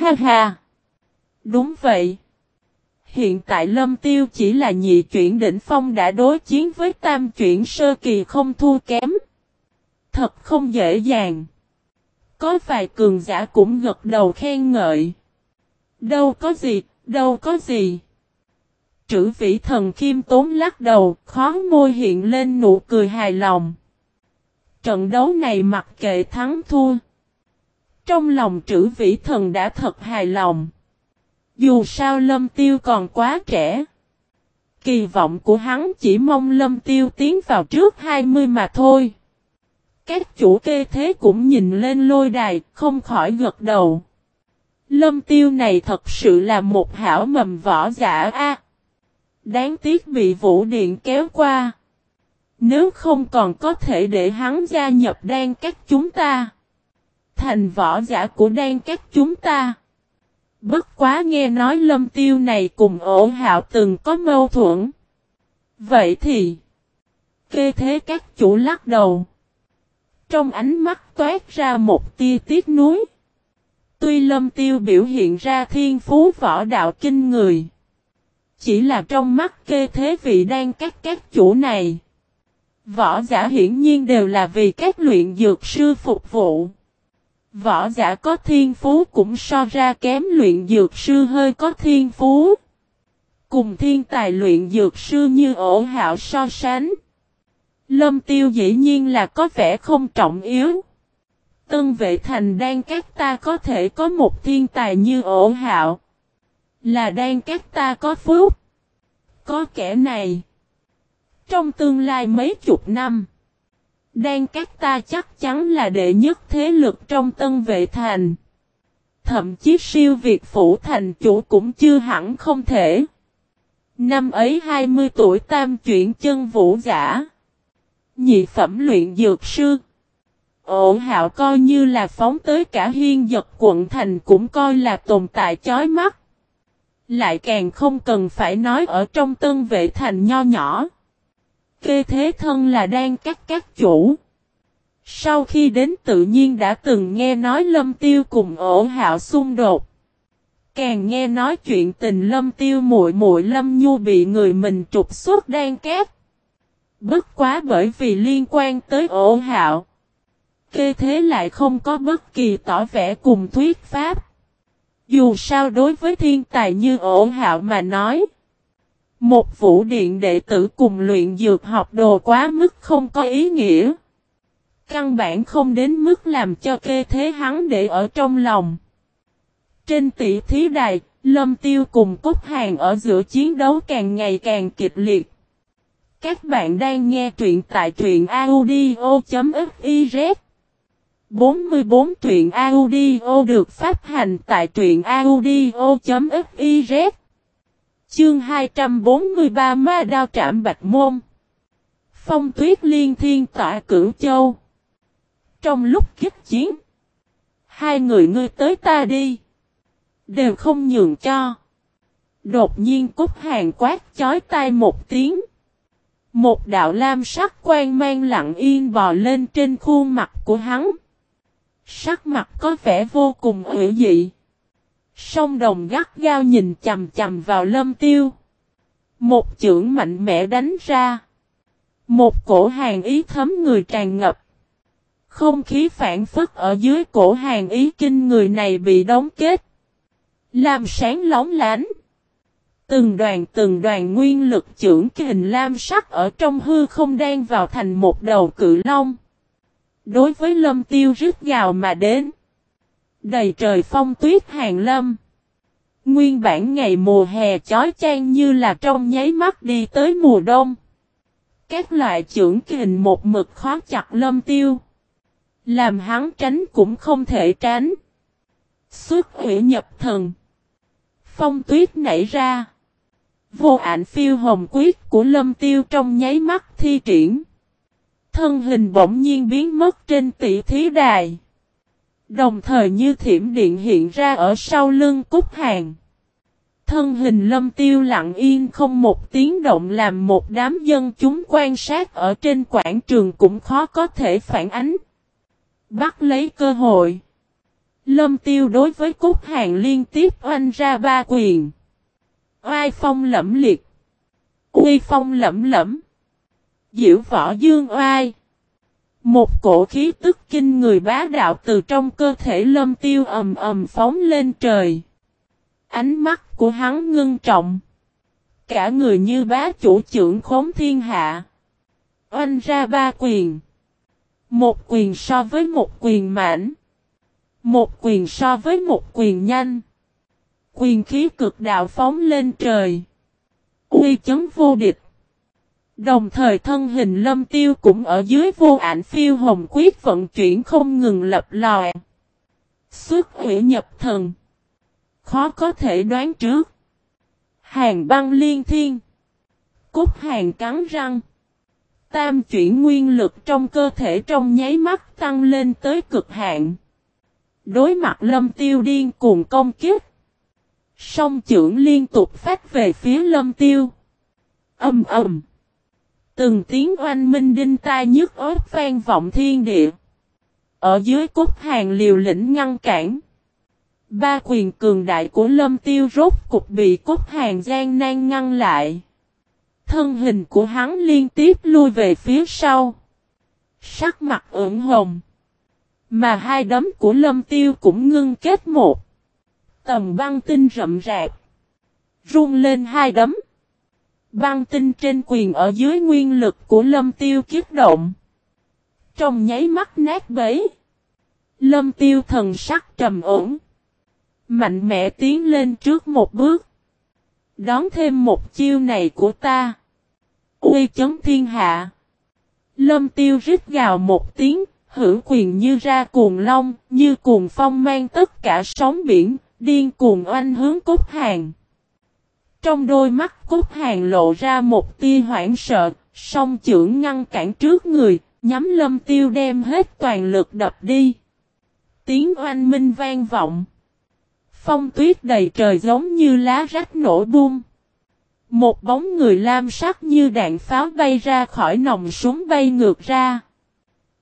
Ha ha! Đúng vậy. Hiện tại Lâm Tiêu chỉ là nhị chuyển đỉnh phong đã đối chiến với tam chuyển sơ kỳ không thua kém. Thật không dễ dàng. Có vài cường giả cũng gật đầu khen ngợi. Đâu có gì, đâu có gì. Trữ vĩ thần khiêm tốn lắc đầu, khó môi hiện lên nụ cười hài lòng. Trận đấu này mặc kệ thắng thua. Trong lòng trữ vĩ thần đã thật hài lòng. Dù sao lâm tiêu còn quá trẻ. Kỳ vọng của hắn chỉ mong lâm tiêu tiến vào trước 20 mà thôi. Các chủ kê thế cũng nhìn lên lôi đài, không khỏi gật đầu. Lâm tiêu này thật sự là một hảo mầm võ giả a. Đáng tiếc bị vũ điện kéo qua. Nếu không còn có thể để hắn gia nhập đan các chúng ta. Thành võ giả của đan các chúng ta. Bất quá nghe nói lâm tiêu này cùng ổ hạo từng có mâu thuẫn. Vậy thì. Kê thế các chủ lắc đầu. Trong ánh mắt toát ra một tia tiếc nuối. Tuy lâm tiêu biểu hiện ra thiên phú võ đạo kinh người. Chỉ là trong mắt kê thế vị đang các các chủ này. Võ giả hiển nhiên đều là vì các luyện dược sư phục vụ. Võ giả có thiên phú cũng so ra kém luyện dược sư hơi có thiên phú. Cùng thiên tài luyện dược sư như ổ hạo so sánh. Lâm tiêu dĩ nhiên là có vẻ không trọng yếu. Tân vệ thành đang các ta có thể có một thiên tài như ổ hạo. Là đang các ta có phúc. Có kẻ này. Trong tương lai mấy chục năm. Đan các ta chắc chắn là đệ nhất thế lực trong tân vệ thành. Thậm chí siêu việt phủ thành chủ cũng chưa hẳn không thể. Năm ấy 20 tuổi tam chuyển chân vũ giả. Nhị phẩm luyện dược sư. Ổ hạo coi như là phóng tới cả hiên giật quận thành cũng coi là tồn tại chói mắt. Lại càng không cần phải nói ở trong tân vệ thành nho nhỏ. Kê thế thân là đang cắt các chủ. Sau khi đến tự nhiên đã từng nghe nói lâm tiêu cùng ổ hạo xung đột. Càng nghe nói chuyện tình lâm tiêu muội muội lâm nhu bị người mình trục xuất đang cát. Bất quá bởi vì liên quan tới ổ hạo. Kê thế lại không có bất kỳ tỏ vẻ cùng thuyết pháp. Dù sao đối với thiên tài như ổ hạo mà nói. Một vũ điện đệ tử cùng luyện dược học đồ quá mức không có ý nghĩa. Căn bản không đến mức làm cho kê thế hắn để ở trong lòng. Trên tỷ thí đài, Lâm Tiêu cùng Cốt Hàng ở giữa chiến đấu càng ngày càng kịch liệt. Các bạn đang nghe truyện tại truyện audio.fiz 44 truyện audio được phát hành tại truyện audio.fiz Chương 243 Ma Đao Trạm Bạch Môn. Phong tuyết liên thiên tỏa cửu châu. Trong lúc kích chiến, Hai người ngươi tới ta đi. Đều không nhường cho. Đột nhiên cúc hàng quát chói tai một tiếng. Một đạo lam sắc quan mang lặng yên bò lên trên khuôn mặt của hắn. Sắc mặt có vẻ vô cùng ủy dị. Song đồng gắt gao nhìn chầm chầm vào lâm tiêu. Một chưởng mạnh mẽ đánh ra. Một cổ hàng ý thấm người tràn ngập. Không khí phản phất ở dưới cổ hàng ý kinh người này bị đóng kết. Làm sáng lóng lánh. Từng đoàn từng đoàn nguyên lực trưởng kình lam sắc ở trong hư không đang vào thành một đầu cự long. Đối với lâm tiêu rít gào mà đến. Đầy trời phong tuyết hàng lâm. Nguyên bản ngày mùa hè chói chang như là trong nháy mắt đi tới mùa đông. Các loại trưởng kình một mực khó chặt lâm tiêu. Làm hắn tránh cũng không thể tránh. Xuất hủy nhập thần. Phong tuyết nảy ra. Vô ảnh phiêu hồng quyết của lâm tiêu trong nháy mắt thi triển. Thân hình bỗng nhiên biến mất trên tỷ thí đài. Đồng thời như thiểm điện hiện ra ở sau lưng cúc hàng. Thân hình lâm tiêu lặng yên không một tiếng động làm một đám dân chúng quan sát ở trên quảng trường cũng khó có thể phản ánh. Bắt lấy cơ hội. Lâm tiêu đối với Cúc Hàng liên tiếp oanh ra ba quyền. Oai phong lẫm liệt. Uy phong lẫm lẫm. Diễu võ dương oai. Một cổ khí tức kinh người bá đạo từ trong cơ thể lâm tiêu ầm ầm phóng lên trời. Ánh mắt của hắn ngưng trọng. Cả người như bá chủ trưởng khống thiên hạ. Oanh ra ba quyền. Một quyền so với một quyền mãnh. Một quyền so với một quyền nhanh. Quyền khí cực đạo phóng lên trời. Uy chấn vô địch. Đồng thời thân hình lâm tiêu cũng ở dưới vô ảnh phiêu hồng quyết vận chuyển không ngừng lập lòi. Xuất hủy nhập thần. Khó có thể đoán trước. Hàng băng liên thiên. cúc hàng cắn răng. Tam chuyển nguyên lực trong cơ thể trong nháy mắt tăng lên tới cực hạn. Đối mặt lâm tiêu điên cuồng công kiếp. Song trưởng liên tục phát về phía lâm tiêu. Âm ầm. Từng tiếng oanh minh đinh tai nhức ớt vang vọng thiên địa. Ở dưới cốt hàng liều lĩnh ngăn cản. Ba quyền cường đại của lâm tiêu rốt cục bị cốt hàng gian nan ngăn lại. Thân hình của hắn liên tiếp lui về phía sau. Sắc mặt ửng hồng. Mà hai đấm của lâm tiêu cũng ngưng kết một. Tầm băng tinh rậm rạp. Rung lên hai đấm. Băng tinh trên quyền ở dưới nguyên lực của lâm tiêu kiết động. Trong nháy mắt nát bấy. Lâm tiêu thần sắc trầm ổn. Mạnh mẽ tiến lên trước một bước. Đón thêm một chiêu này của ta. Uy chấn thiên hạ. Lâm tiêu rít gào một tiếng, hữu quyền như ra cuồng long, như cuồng phong mang tất cả sóng biển, điên cuồng oanh hướng cốt hàng. Trong đôi mắt cốt hàng lộ ra một tia hoảng sợ, song trưởng ngăn cản trước người, nhắm lâm tiêu đem hết toàn lực đập đi. Tiếng oanh minh vang vọng. Phong tuyết đầy trời giống như lá rách nổ bung. Một bóng người lam sắc như đạn pháo bay ra khỏi nòng súng bay ngược ra.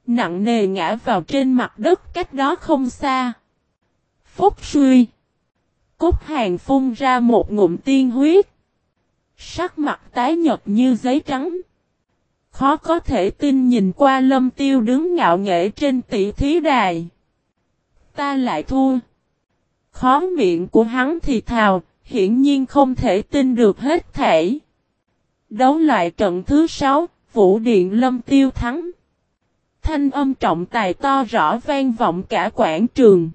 Nặng nề ngã vào trên mặt đất cách đó không xa. Phúc suy. Cốt hàng phun ra một ngụm tiên huyết. Sắc mặt tái nhật như giấy trắng. Khó có thể tin nhìn qua lâm tiêu đứng ngạo nghễ trên tỷ thí đài. Ta lại thua. Khó miệng của hắn thì thào, hiển nhiên không thể tin được hết thể. Đấu loại trận thứ sáu, Vũ Điện Lâm Tiêu thắng. Thanh âm trọng tài to rõ vang vọng cả quảng trường.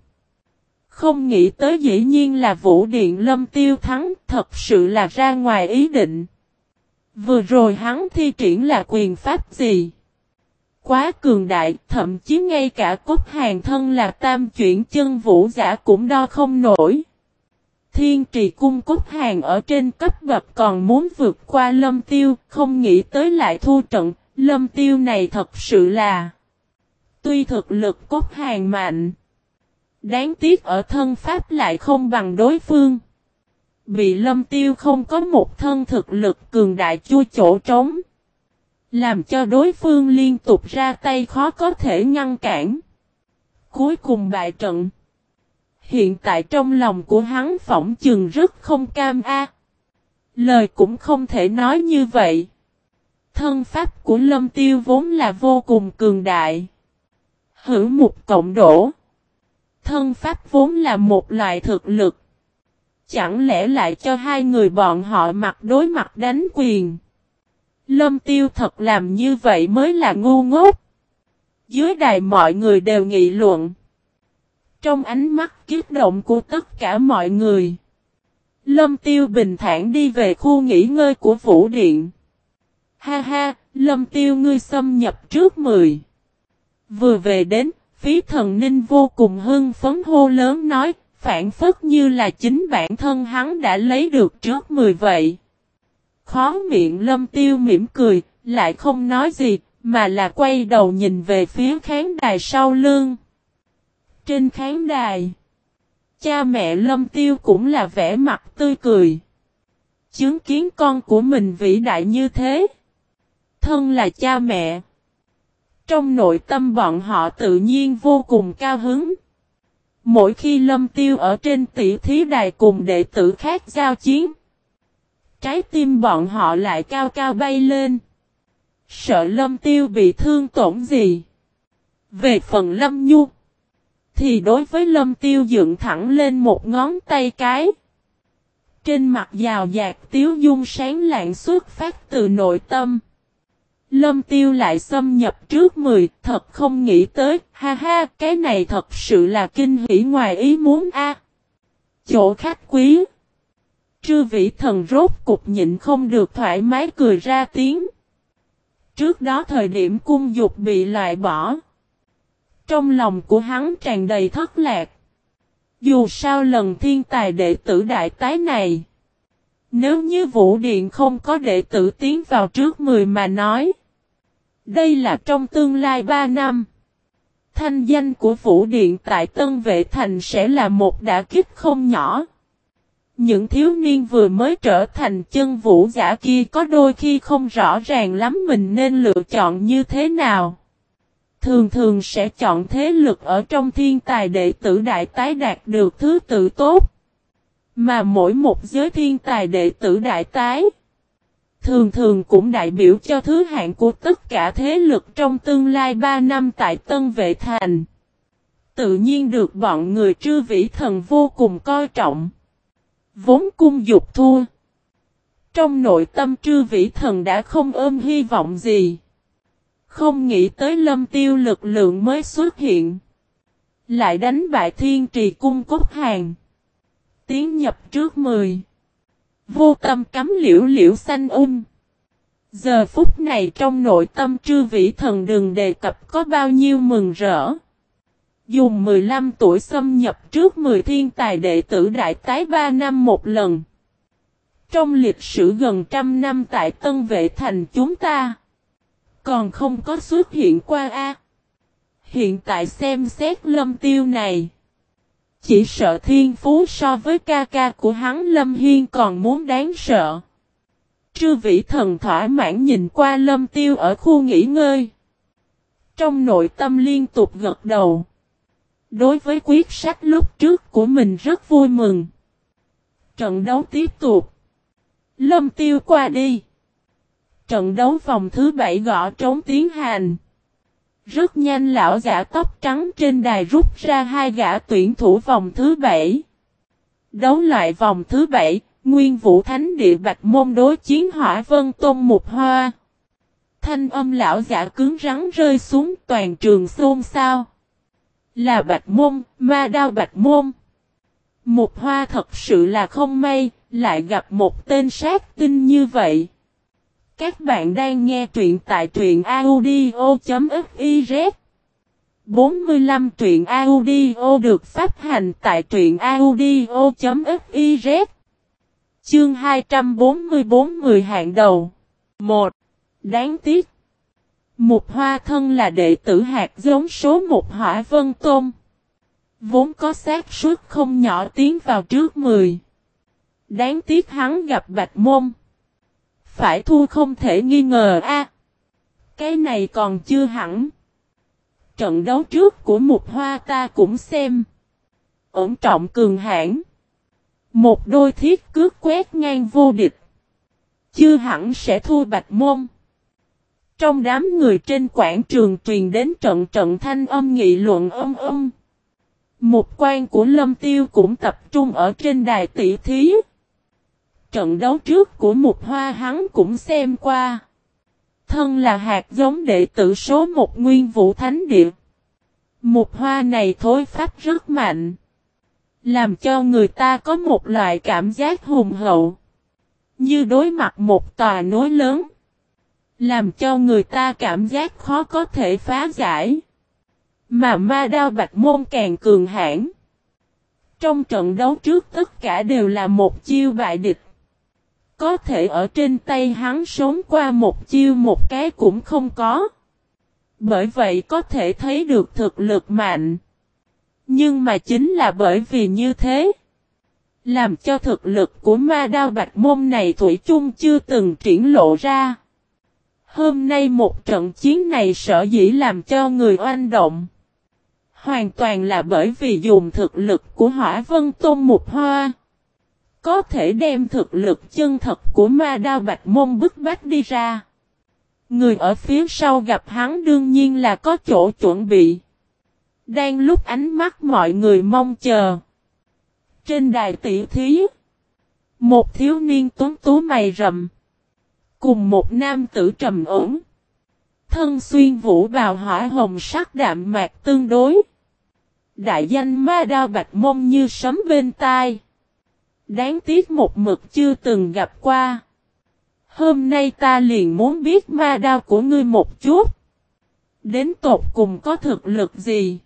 Không nghĩ tới dĩ nhiên là Vũ Điện Lâm Tiêu thắng, thật sự là ra ngoài ý định. Vừa rồi hắn thi triển là quyền pháp gì? Quá cường đại, thậm chí ngay cả cốt hàng thân là tam chuyển chân vũ giả cũng đo không nổi. Thiên trì cung cốt hàng ở trên cấp bậc còn muốn vượt qua lâm tiêu, không nghĩ tới lại thu trận, lâm tiêu này thật sự là... Tuy thực lực cốt hàng mạnh, đáng tiếc ở thân pháp lại không bằng đối phương. Bị lâm tiêu không có một thân thực lực cường đại chua chỗ trống. Làm cho đối phương liên tục ra tay khó có thể ngăn cản. Cuối cùng bại trận. Hiện tại trong lòng của hắn phỏng chừng rất không cam a. Lời cũng không thể nói như vậy. Thân pháp của lâm tiêu vốn là vô cùng cường đại. Hữu một cộng đổ. Thân pháp vốn là một loại thực lực. Chẳng lẽ lại cho hai người bọn họ mặt đối mặt đánh quyền. Lâm tiêu thật làm như vậy mới là ngu ngốc. Dưới đài mọi người đều nghị luận. Trong ánh mắt kiếp động của tất cả mọi người. Lâm tiêu bình thản đi về khu nghỉ ngơi của Vũ Điện. Ha ha, Lâm tiêu ngươi xâm nhập trước mười. Vừa về đến, phí thần ninh vô cùng hưng phấn hô lớn nói, phản phất như là chính bản thân hắn đã lấy được trước mười vậy. Khó miệng lâm tiêu mỉm cười, lại không nói gì, mà là quay đầu nhìn về phía khán đài sau lưng. Trên khán đài, cha mẹ lâm tiêu cũng là vẻ mặt tươi cười. Chứng kiến con của mình vĩ đại như thế. Thân là cha mẹ. Trong nội tâm bọn họ tự nhiên vô cùng cao hứng. Mỗi khi lâm tiêu ở trên tỷ thí đài cùng đệ tử khác giao chiến. Trái tim bọn họ lại cao cao bay lên. Sợ lâm tiêu bị thương tổn gì. Về phần lâm nhu. Thì đối với lâm tiêu dựng thẳng lên một ngón tay cái. Trên mặt giàu dạt tiếu dung sáng lạng xuất phát từ nội tâm. Lâm tiêu lại xâm nhập trước 10, thật không nghĩ tới, ha ha, cái này thật sự là kinh hỉ ngoài ý muốn a. Chỗ khách quý. Trư vị thần rốt cục nhịn không được thoải mái cười ra tiếng. Trước đó thời điểm cung dục bị loại bỏ. Trong lòng của hắn tràn đầy thất lạc. Dù sao lần thiên tài đệ tử đại tái này. Nếu như Vũ Điện không có đệ tử tiến vào trước 10 mà nói. Đây là trong tương lai 3 năm. Thanh danh của Vũ Điện tại Tân Vệ Thành sẽ là một đả kích không nhỏ. Những thiếu niên vừa mới trở thành chân vũ giả kia có đôi khi không rõ ràng lắm mình nên lựa chọn như thế nào. Thường thường sẽ chọn thế lực ở trong thiên tài đệ tử đại tái đạt được thứ tự tốt. Mà mỗi một giới thiên tài đệ tử đại tái thường thường cũng đại biểu cho thứ hạng của tất cả thế lực trong tương lai 3 năm tại Tân Vệ Thành. Tự nhiên được bọn người trư vĩ thần vô cùng coi trọng. Vốn cung dục thua. Trong nội tâm trư vĩ thần đã không ôm hy vọng gì. Không nghĩ tới lâm tiêu lực lượng mới xuất hiện. Lại đánh bại thiên trì cung cốt hàng. Tiến nhập trước mười. Vô tâm cắm liễu liễu xanh um. Giờ phút này trong nội tâm trư vĩ thần đừng đề cập có bao nhiêu mừng rỡ. Dùng 15 tuổi xâm nhập trước 10 thiên tài đệ tử đại tái 3 năm một lần. Trong lịch sử gần trăm năm tại Tân Vệ Thành chúng ta. Còn không có xuất hiện qua A. Hiện tại xem xét lâm tiêu này. Chỉ sợ thiên phú so với ca ca của hắn Lâm Hiên còn muốn đáng sợ. Trư vĩ thần thỏa mãn nhìn qua lâm tiêu ở khu nghỉ ngơi. Trong nội tâm liên tục gật đầu. Đối với quyết sách lúc trước của mình rất vui mừng. Trận đấu tiếp tục. Lâm tiêu qua đi. Trận đấu vòng thứ bảy gõ trống tiến hành. Rất nhanh lão giả tóc trắng trên đài rút ra hai gã tuyển thủ vòng thứ bảy. Đấu loại vòng thứ bảy, Nguyên Vũ Thánh Địa Bạch Môn đối chiến Hỏa Vân Tôn Mục Hoa. Thanh âm lão giả cứng rắn rơi xuống toàn trường xôn xao. Là Bạch Môn, ma đao Bạch Môn. Mục Hoa thật sự là không may, lại gặp một tên sát tinh như vậy. Các bạn đang nghe truyện tại truyện audio.fiz 45 truyện audio được phát hành tại truyện audio.fiz Chương 244 10 hạng đầu. 1. Đáng tiếc. Một hoa thân là đệ tử hạt giống số một hỏa vân tôn. Vốn có xác suất không nhỏ tiến vào trước 10 Đáng tiếc hắn gặp bạch môn phải thua không thể nghi ngờ a. cái này còn chưa hẳn. Trận đấu trước của một hoa ta cũng xem. Ổn trọng cường hãn. Một đôi thiết cước quét ngang vô địch. Chưa hẳn sẽ thua bạch môn. Trong đám người trên quảng trường truyền đến trận trận thanh âm nghị luận âm âm. Một quan của Lâm Tiêu cũng tập trung ở trên đài tỷ thí trận đấu trước của một hoa hắn cũng xem qua. Thân là hạt giống đệ tử số một nguyên vũ thánh địa. Một hoa này thối phát rất mạnh. Làm cho người ta có một loại cảm giác hùng hậu. Như đối mặt một tòa núi lớn. Làm cho người ta cảm giác khó có thể phá giải. Mà ma đao bạch môn càng cường hãn. Trong trận đấu trước tất cả đều là một chiêu bại địch. Có thể ở trên tay hắn sống qua một chiêu một cái cũng không có. Bởi vậy có thể thấy được thực lực mạnh. Nhưng mà chính là bởi vì như thế. Làm cho thực lực của ma đao bạch môn này Thủy chung chưa từng triển lộ ra. Hôm nay một trận chiến này sợ dĩ làm cho người oanh động. Hoàn toàn là bởi vì dùng thực lực của hỏa vân tôn mục hoa. Có thể đem thực lực chân thật của ma đao bạch môn bức bách đi ra. Người ở phía sau gặp hắn đương nhiên là có chỗ chuẩn bị. Đang lúc ánh mắt mọi người mong chờ. Trên đài tỷ thí. Một thiếu niên tuấn tú mày rậm. Cùng một nam tử trầm ổn. Thân xuyên vũ bào hỏa hồng sắc đạm mạc tương đối. Đại danh ma đao bạch mông như sấm bên tai. Đáng tiếc một mực chưa từng gặp qua. Hôm nay ta liền muốn biết ma đao của ngươi một chút. Đến tột cùng có thực lực gì?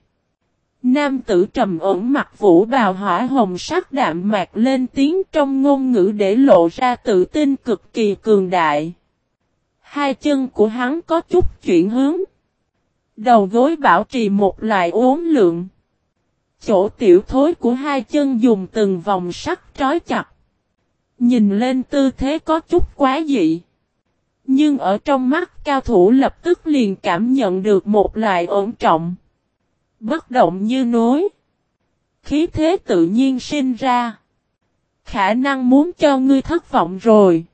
Nam tử trầm ẩn mặt vũ bào hỏa hồng sắc đạm mạc lên tiếng trong ngôn ngữ để lộ ra tự tin cực kỳ cường đại. Hai chân của hắn có chút chuyển hướng. Đầu gối bảo trì một loại uốn lượng. Chỗ tiểu thối của hai chân dùng từng vòng sắt trói chặt. Nhìn lên tư thế có chút quá dị. Nhưng ở trong mắt, cao thủ lập tức liền cảm nhận được một loại ổn trọng. Bất động như núi. Khí thế tự nhiên sinh ra. Khả năng muốn cho ngươi thất vọng rồi.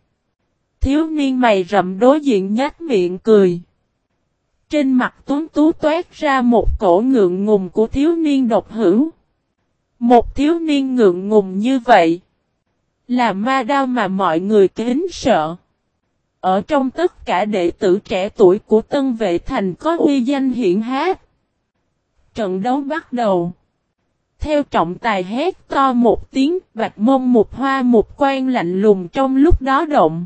Thiếu niên mày rậm đối diện nhát miệng cười. Trên mặt tuấn tú toát ra một cổ ngượng ngùng của thiếu niên độc hữu. Một thiếu niên ngượng ngùng như vậy. Là ma đao mà mọi người kính sợ. Ở trong tất cả đệ tử trẻ tuổi của Tân Vệ Thành có uy danh hiển hát. Trận đấu bắt đầu. Theo trọng tài hét to một tiếng, bạch mông một hoa một quan lạnh lùng trong lúc đó động.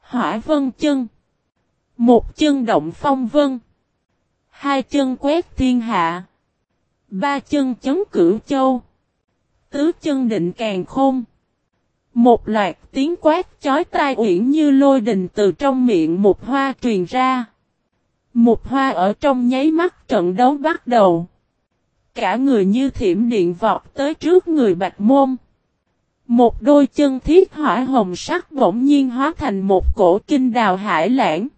Hỏa vân chân. Một chân động phong vân. Hai chân quét thiên hạ. Ba chân chấn cửu châu. Tứ chân định càng khôn. Một loạt tiếng quát chói tai uyển như lôi đình từ trong miệng một hoa truyền ra. Một hoa ở trong nháy mắt trận đấu bắt đầu. Cả người như thiểm điện vọt tới trước người bạch môn. Một đôi chân thiết hỏa hồng sắc bỗng nhiên hóa thành một cổ kinh đào hải lãng.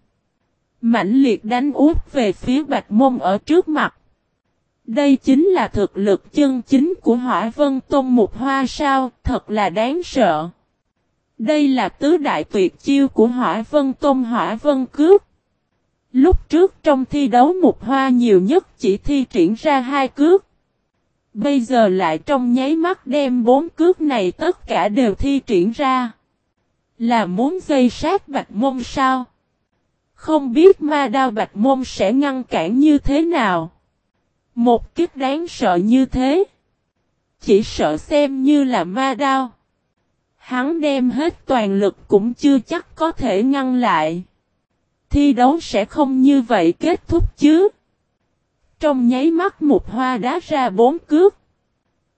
Mãnh liệt đánh út về phía bạch môn ở trước mặt. Đây chính là thực lực chân chính của hỏa vân tôn một hoa sao, thật là đáng sợ. Đây là tứ đại tuyệt chiêu của hỏa vân tôn hỏa vân cướp. Lúc trước trong thi đấu một hoa nhiều nhất chỉ thi triển ra hai cước. Bây giờ lại trong nháy mắt đem bốn cước này tất cả đều thi triển ra. Là muốn gây sát bạch môn sao? Không biết ma đao bạch môn sẽ ngăn cản như thế nào? Một kiếp đáng sợ như thế. Chỉ sợ xem như là ma đao. Hắn đem hết toàn lực cũng chưa chắc có thể ngăn lại. Thi đấu sẽ không như vậy kết thúc chứ. Trong nháy mắt một hoa đá ra bốn cước.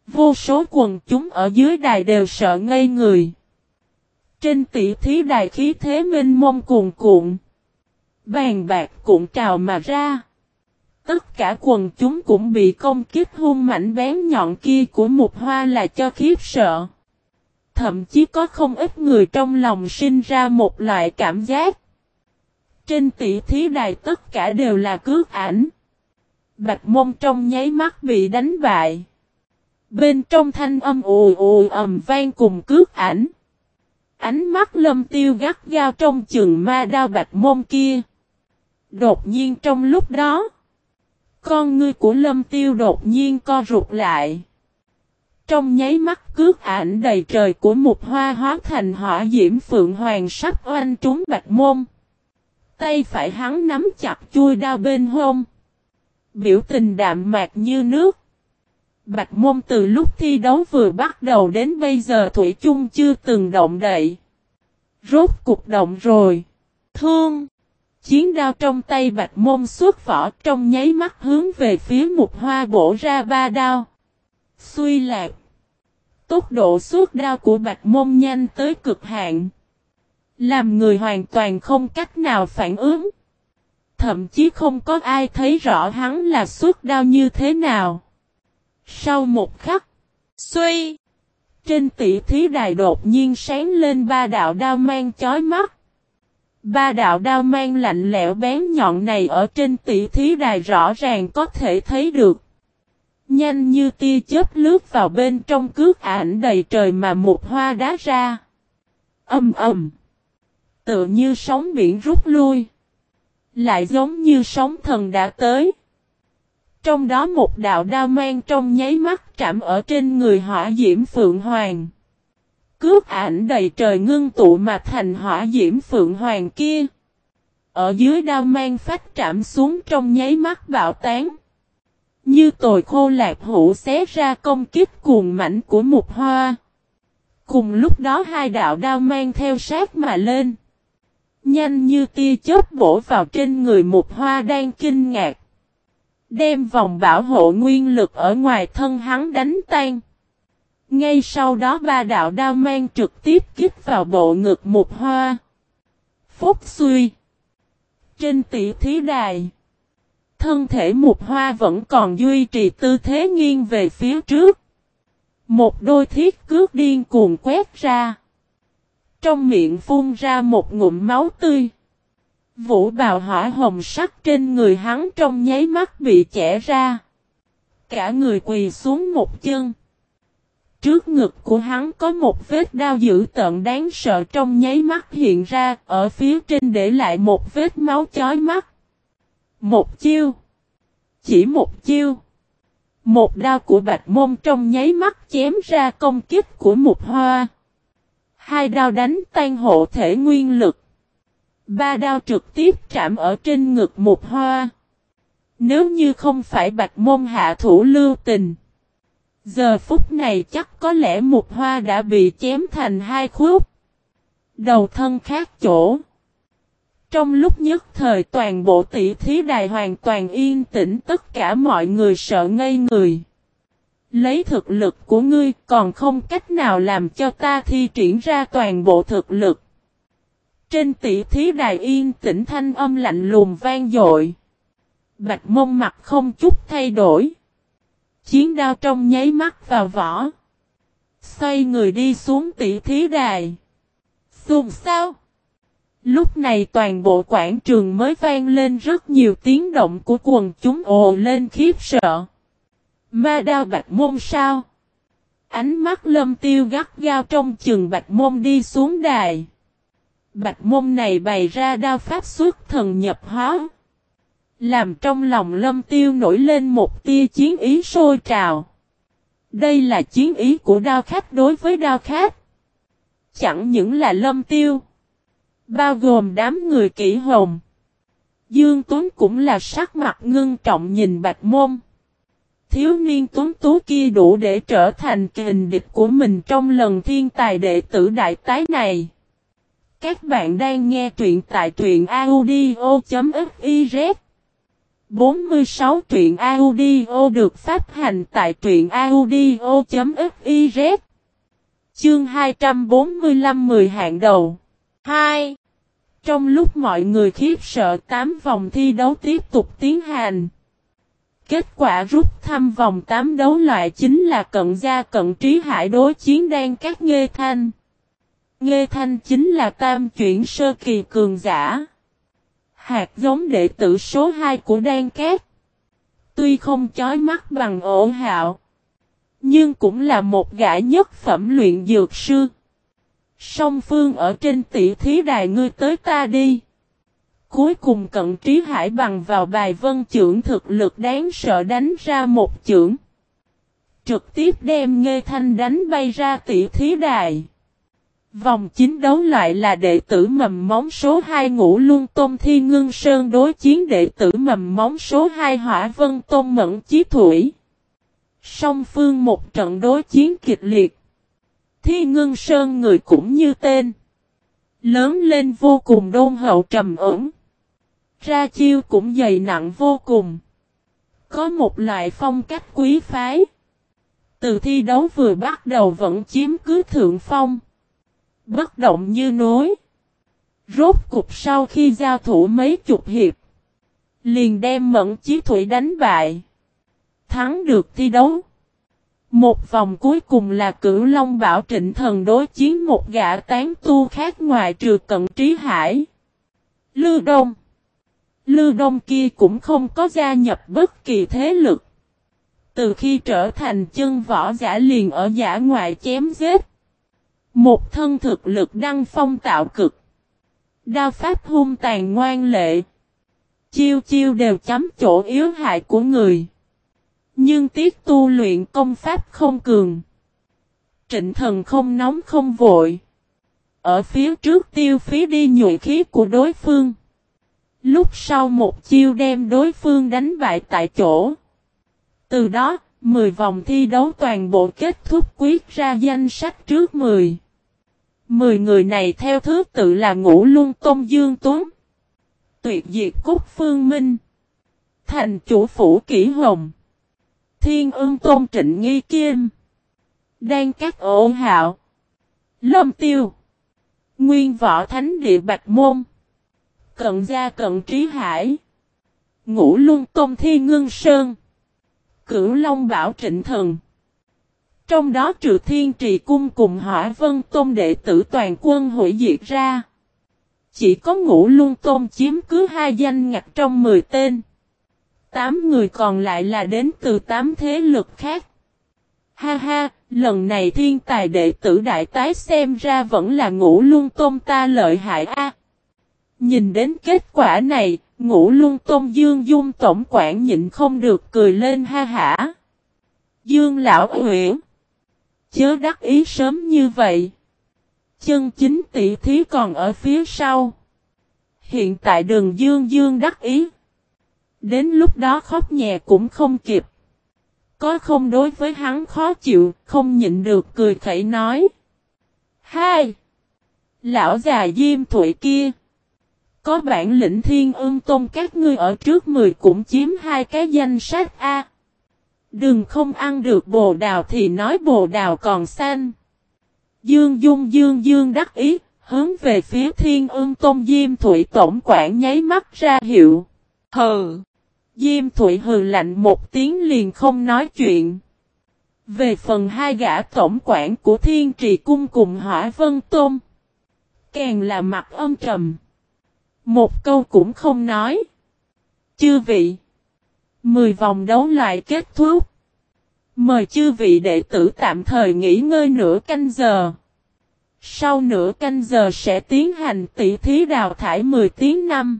Vô số quần chúng ở dưới đài đều sợ ngây người. Trên tỷ thí đài khí thế minh mông cuồn cuộn. Bàn bạc cuộn trào mà ra. Tất cả quần chúng cũng bị công kích hung mạnh bén nhọn kia của một hoa là cho khiếp sợ. Thậm chí có không ít người trong lòng sinh ra một loại cảm giác. Trên tỷ thí đài tất cả đều là cước ảnh. Bạch môn trong nháy mắt bị đánh bại. Bên trong thanh âm ù ù ầm vang cùng cước ảnh. Ánh mắt lâm tiêu gắt gao trong chừng ma đao bạch môn kia. Đột nhiên trong lúc đó. Con ngươi của lâm tiêu đột nhiên co rụt lại. Trong nháy mắt cước ảnh đầy trời của một hoa hóa thành hỏa diễm phượng hoàng sắc oanh trúng bạch môn. Tay phải hắn nắm chặt chui đao bên hông. Biểu tình đạm mạc như nước. Bạch môn từ lúc thi đấu vừa bắt đầu đến bây giờ Thủy chung chưa từng động đậy. Rốt cục động rồi. Thương. Chiến đao trong tay bạch môn xuất vỏ trong nháy mắt hướng về phía một hoa bổ ra ba đao. Xuy lạc. Tốc độ suốt đao của bạch môn nhanh tới cực hạn. Làm người hoàn toàn không cách nào phản ứng. Thậm chí không có ai thấy rõ hắn là suốt đao như thế nào. Sau một khắc, suy, trên tỷ thí đài đột nhiên sáng lên ba đạo đao mang chói mắt. Ba đạo đao mang lạnh lẽo bén nhọn này ở trên tỷ thí đài rõ ràng có thể thấy được. Nhanh như tia chớp lướt vào bên trong cước ảnh đầy trời mà một hoa đá ra. Âm ầm. Tựa như sóng biển rút lui. Lại giống như sóng thần đã tới. Trong đó một đạo đao mang trong nháy mắt chạm ở trên người hỏa diễm Phượng Hoàng cướp ảnh đầy trời ngưng tụ mà thành hỏa diễm Phượng Hoàng kia. Ở dưới đao mang phát chạm xuống trong nháy mắt bạo tán. Như tồi khô lạc hữu xé ra công kích cuồng mảnh của một hoa. Cùng lúc đó hai đạo đao mang theo sát mà lên. Nhanh như tia chớp bổ vào trên người một hoa đang kinh ngạc. Đem vòng bảo hộ nguyên lực ở ngoài thân hắn đánh tan. Ngay sau đó ba đạo đao mang trực tiếp kích vào bộ ngực một hoa. Phúc suy. Trên tỷ thí đài. Thân thể một hoa vẫn còn duy trì tư thế nghiêng về phía trước. Một đôi thiết cước điên cuồng quét ra. Trong miệng phun ra một ngụm máu tươi. Vũ bào hỏa hồng sắc trên người hắn trong nháy mắt bị chẻ ra. Cả người quỳ xuống một chân. Trước ngực của hắn có một vết đau dữ tợn đáng sợ trong nháy mắt hiện ra, ở phía trên để lại một vết máu chói mắt. Một chiêu. Chỉ một chiêu. Một đao của bạch môn trong nháy mắt chém ra công kích của một hoa. Hai đao đánh tan hộ thể nguyên lực. Ba đao trực tiếp chạm ở trên ngực một hoa. Nếu như không phải bạch môn hạ thủ lưu tình. Giờ phút này chắc có lẽ một hoa đã bị chém thành hai khúc. Đầu thân khác chỗ. Trong lúc nhất thời toàn bộ tỷ thí đài hoàn toàn yên tĩnh, tất cả mọi người sợ ngây người. Lấy thực lực của ngươi, còn không cách nào làm cho ta thi triển ra toàn bộ thực lực. Trên tỷ thí đài yên tĩnh thanh âm lạnh lùng vang dội. Bạch mông mặt không chút thay đổi. Chiến đao trong nháy mắt vào vỏ. Xoay người đi xuống tỷ thí đài. Xùm sao? Lúc này toàn bộ quảng trường mới vang lên rất nhiều tiếng động của quần chúng ồ lên khiếp sợ. Ma đao bạch môn sao? Ánh mắt lâm tiêu gắt gao trong trường bạch môn đi xuống đài. Bạch môn này bày ra đao pháp xuất thần nhập hóa. Làm trong lòng lâm tiêu nổi lên một tia chiến ý sôi trào. Đây là chiến ý của đao khách đối với đao khách. Chẳng những là lâm tiêu. Bao gồm đám người kỹ hồng. Dương Tuấn cũng là sắc mặt ngưng trọng nhìn bạch môn. Thiếu niên tuấn tú kia đủ để trở thành kình địch của mình trong lần thiên tài đệ tử đại tái này. Các bạn đang nghe truyện tại truyện audio.fif 46 truyện audio được phát hành tại truyện audio.fiz Chương 245 10 hạng đầu 2. Trong lúc mọi người khiếp sợ 8 vòng thi đấu tiếp tục tiến hành. Kết quả rút thăm vòng 8 đấu loại chính là cận gia cận trí hải đối chiến đan các nghê thanh. Nghê thanh chính là tam chuyển sơ kỳ cường giả. Hạt giống đệ tử số 2 của đan cát. Tuy không chói mắt bằng ổ hạo. Nhưng cũng là một gã nhất phẩm luyện dược sư. Song phương ở trên tỷ thí đài ngươi tới ta đi. Cuối cùng cận trí hải bằng vào bài vân trưởng thực lực đáng sợ đánh ra một trưởng, Trực tiếp đem Nghê Thanh đánh bay ra tỷ thí đài. Vòng chính đấu loại là đệ tử mầm móng số 2 ngũ luân tôn thi ngưng sơn đối chiến đệ tử mầm móng số 2 hỏa vân tôn mẫn chí thủy. Song phương một trận đối chiến kịch liệt. Thi ngưng sơn người cũng như tên. Lớn lên vô cùng đôn hậu trầm ẩn. Ra chiêu cũng dày nặng vô cùng. Có một loại phong cách quý phái. Từ thi đấu vừa bắt đầu vẫn chiếm cứ thượng phong. Bất động như núi, Rốt cục sau khi giao thủ mấy chục hiệp. Liền đem mẫn chí thủy đánh bại. Thắng được thi đấu. Một vòng cuối cùng là cửu Long Bảo Trịnh Thần đối chiến một gã tán tu khác ngoài trừ cận trí hải. Lưu Đông Lưu Đông kia cũng không có gia nhập bất kỳ thế lực. Từ khi trở thành chân võ giả liền ở giả ngoại chém giết. Một thân thực lực đăng phong tạo cực. Đao pháp hung tàn ngoan lệ. Chiêu chiêu đều chấm chỗ yếu hại của người. Nhưng tiếc tu luyện công pháp không cường. Trịnh thần không nóng không vội. Ở phía trước tiêu phí đi nhuệ khí của đối phương. Lúc sau một chiêu đem đối phương đánh bại tại chỗ. Từ đó, 10 vòng thi đấu toàn bộ kết thúc quyết ra danh sách trước 10. 10 người này theo thứ tự là Ngũ Luân Tôn Dương Tuấn, Tuyệt Diệt Cúc Phương Minh, Thành Chủ Phủ Kỷ Hồng, Thiên Ưng Tôn Trịnh Nghi Kim, Đan Các Ôn Hạo, Lâm Tiêu, Nguyên Võ Thánh Địa Bạch Môn, Cận Gia Cận Trí Hải, Ngũ Luân Tôn Thi Ngưng Sơn, Cửu Long Bảo Trịnh Thần. Trong đó trừ thiên trì cung cùng hỏa vân tôn đệ tử toàn quân hủy diệt ra. Chỉ có ngũ luân tôn chiếm cứ hai danh ngạch trong 10 tên. Tám người còn lại là đến từ tám thế lực khác. Ha ha, lần này thiên tài đệ tử đại tái xem ra vẫn là ngũ luân tôn ta lợi hại a. Nhìn đến kết quả này, ngũ luân tôn dương dung tổng quản nhịn không được cười lên ha hả. Dương lão huyễn chớ đắc ý sớm như vậy. Chân chính tỷ thí còn ở phía sau. Hiện tại đường dương dương đắc ý. Đến lúc đó khóc nhẹ cũng không kịp. Có không đối với hắn khó chịu, không nhịn được cười khẩy nói. Hai. Lão già diêm thụy kia. Có bản lĩnh thiên ương tôn các ngươi ở trước mười cũng chiếm hai cái danh sách A. Đừng không ăn được bồ đào thì nói bồ đào còn xanh. Dương Dung Dương Dương đắc ý, hướng về phía thiên ương tôn Diêm Thụy tổng quản nháy mắt ra hiệu. Hừ! Diêm Thụy hừ lạnh một tiếng liền không nói chuyện. Về phần hai gã tổng quản của thiên trì cung cùng hỏa vân tôn. Càng là mặt âm trầm. Một câu cũng không nói. Chư vị! Mười vòng đấu lại kết thúc. Mời chư vị đệ tử tạm thời nghỉ ngơi nửa canh giờ. Sau nửa canh giờ sẽ tiến hành tỷ thí đào thải 10 tiếng năm.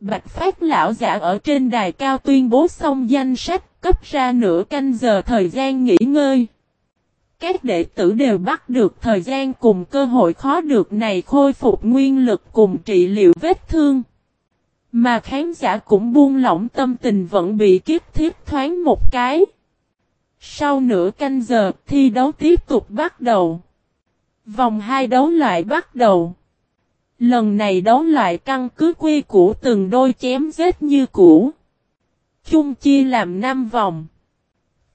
Bạch Phát lão giả ở trên đài cao tuyên bố xong danh sách, cấp ra nửa canh giờ thời gian nghỉ ngơi. Các đệ tử đều bắt được thời gian cùng cơ hội khó được này khôi phục nguyên lực cùng trị liệu vết thương. Mà khán giả cũng buông lỏng tâm tình vẫn bị kiếp thiết thoáng một cái. Sau nửa canh giờ, thi đấu tiếp tục bắt đầu. Vòng 2 đấu loại bắt đầu. Lần này đấu loại căn cứ quy củ từng đôi chém giết như cũ. Chung chia làm 5 vòng.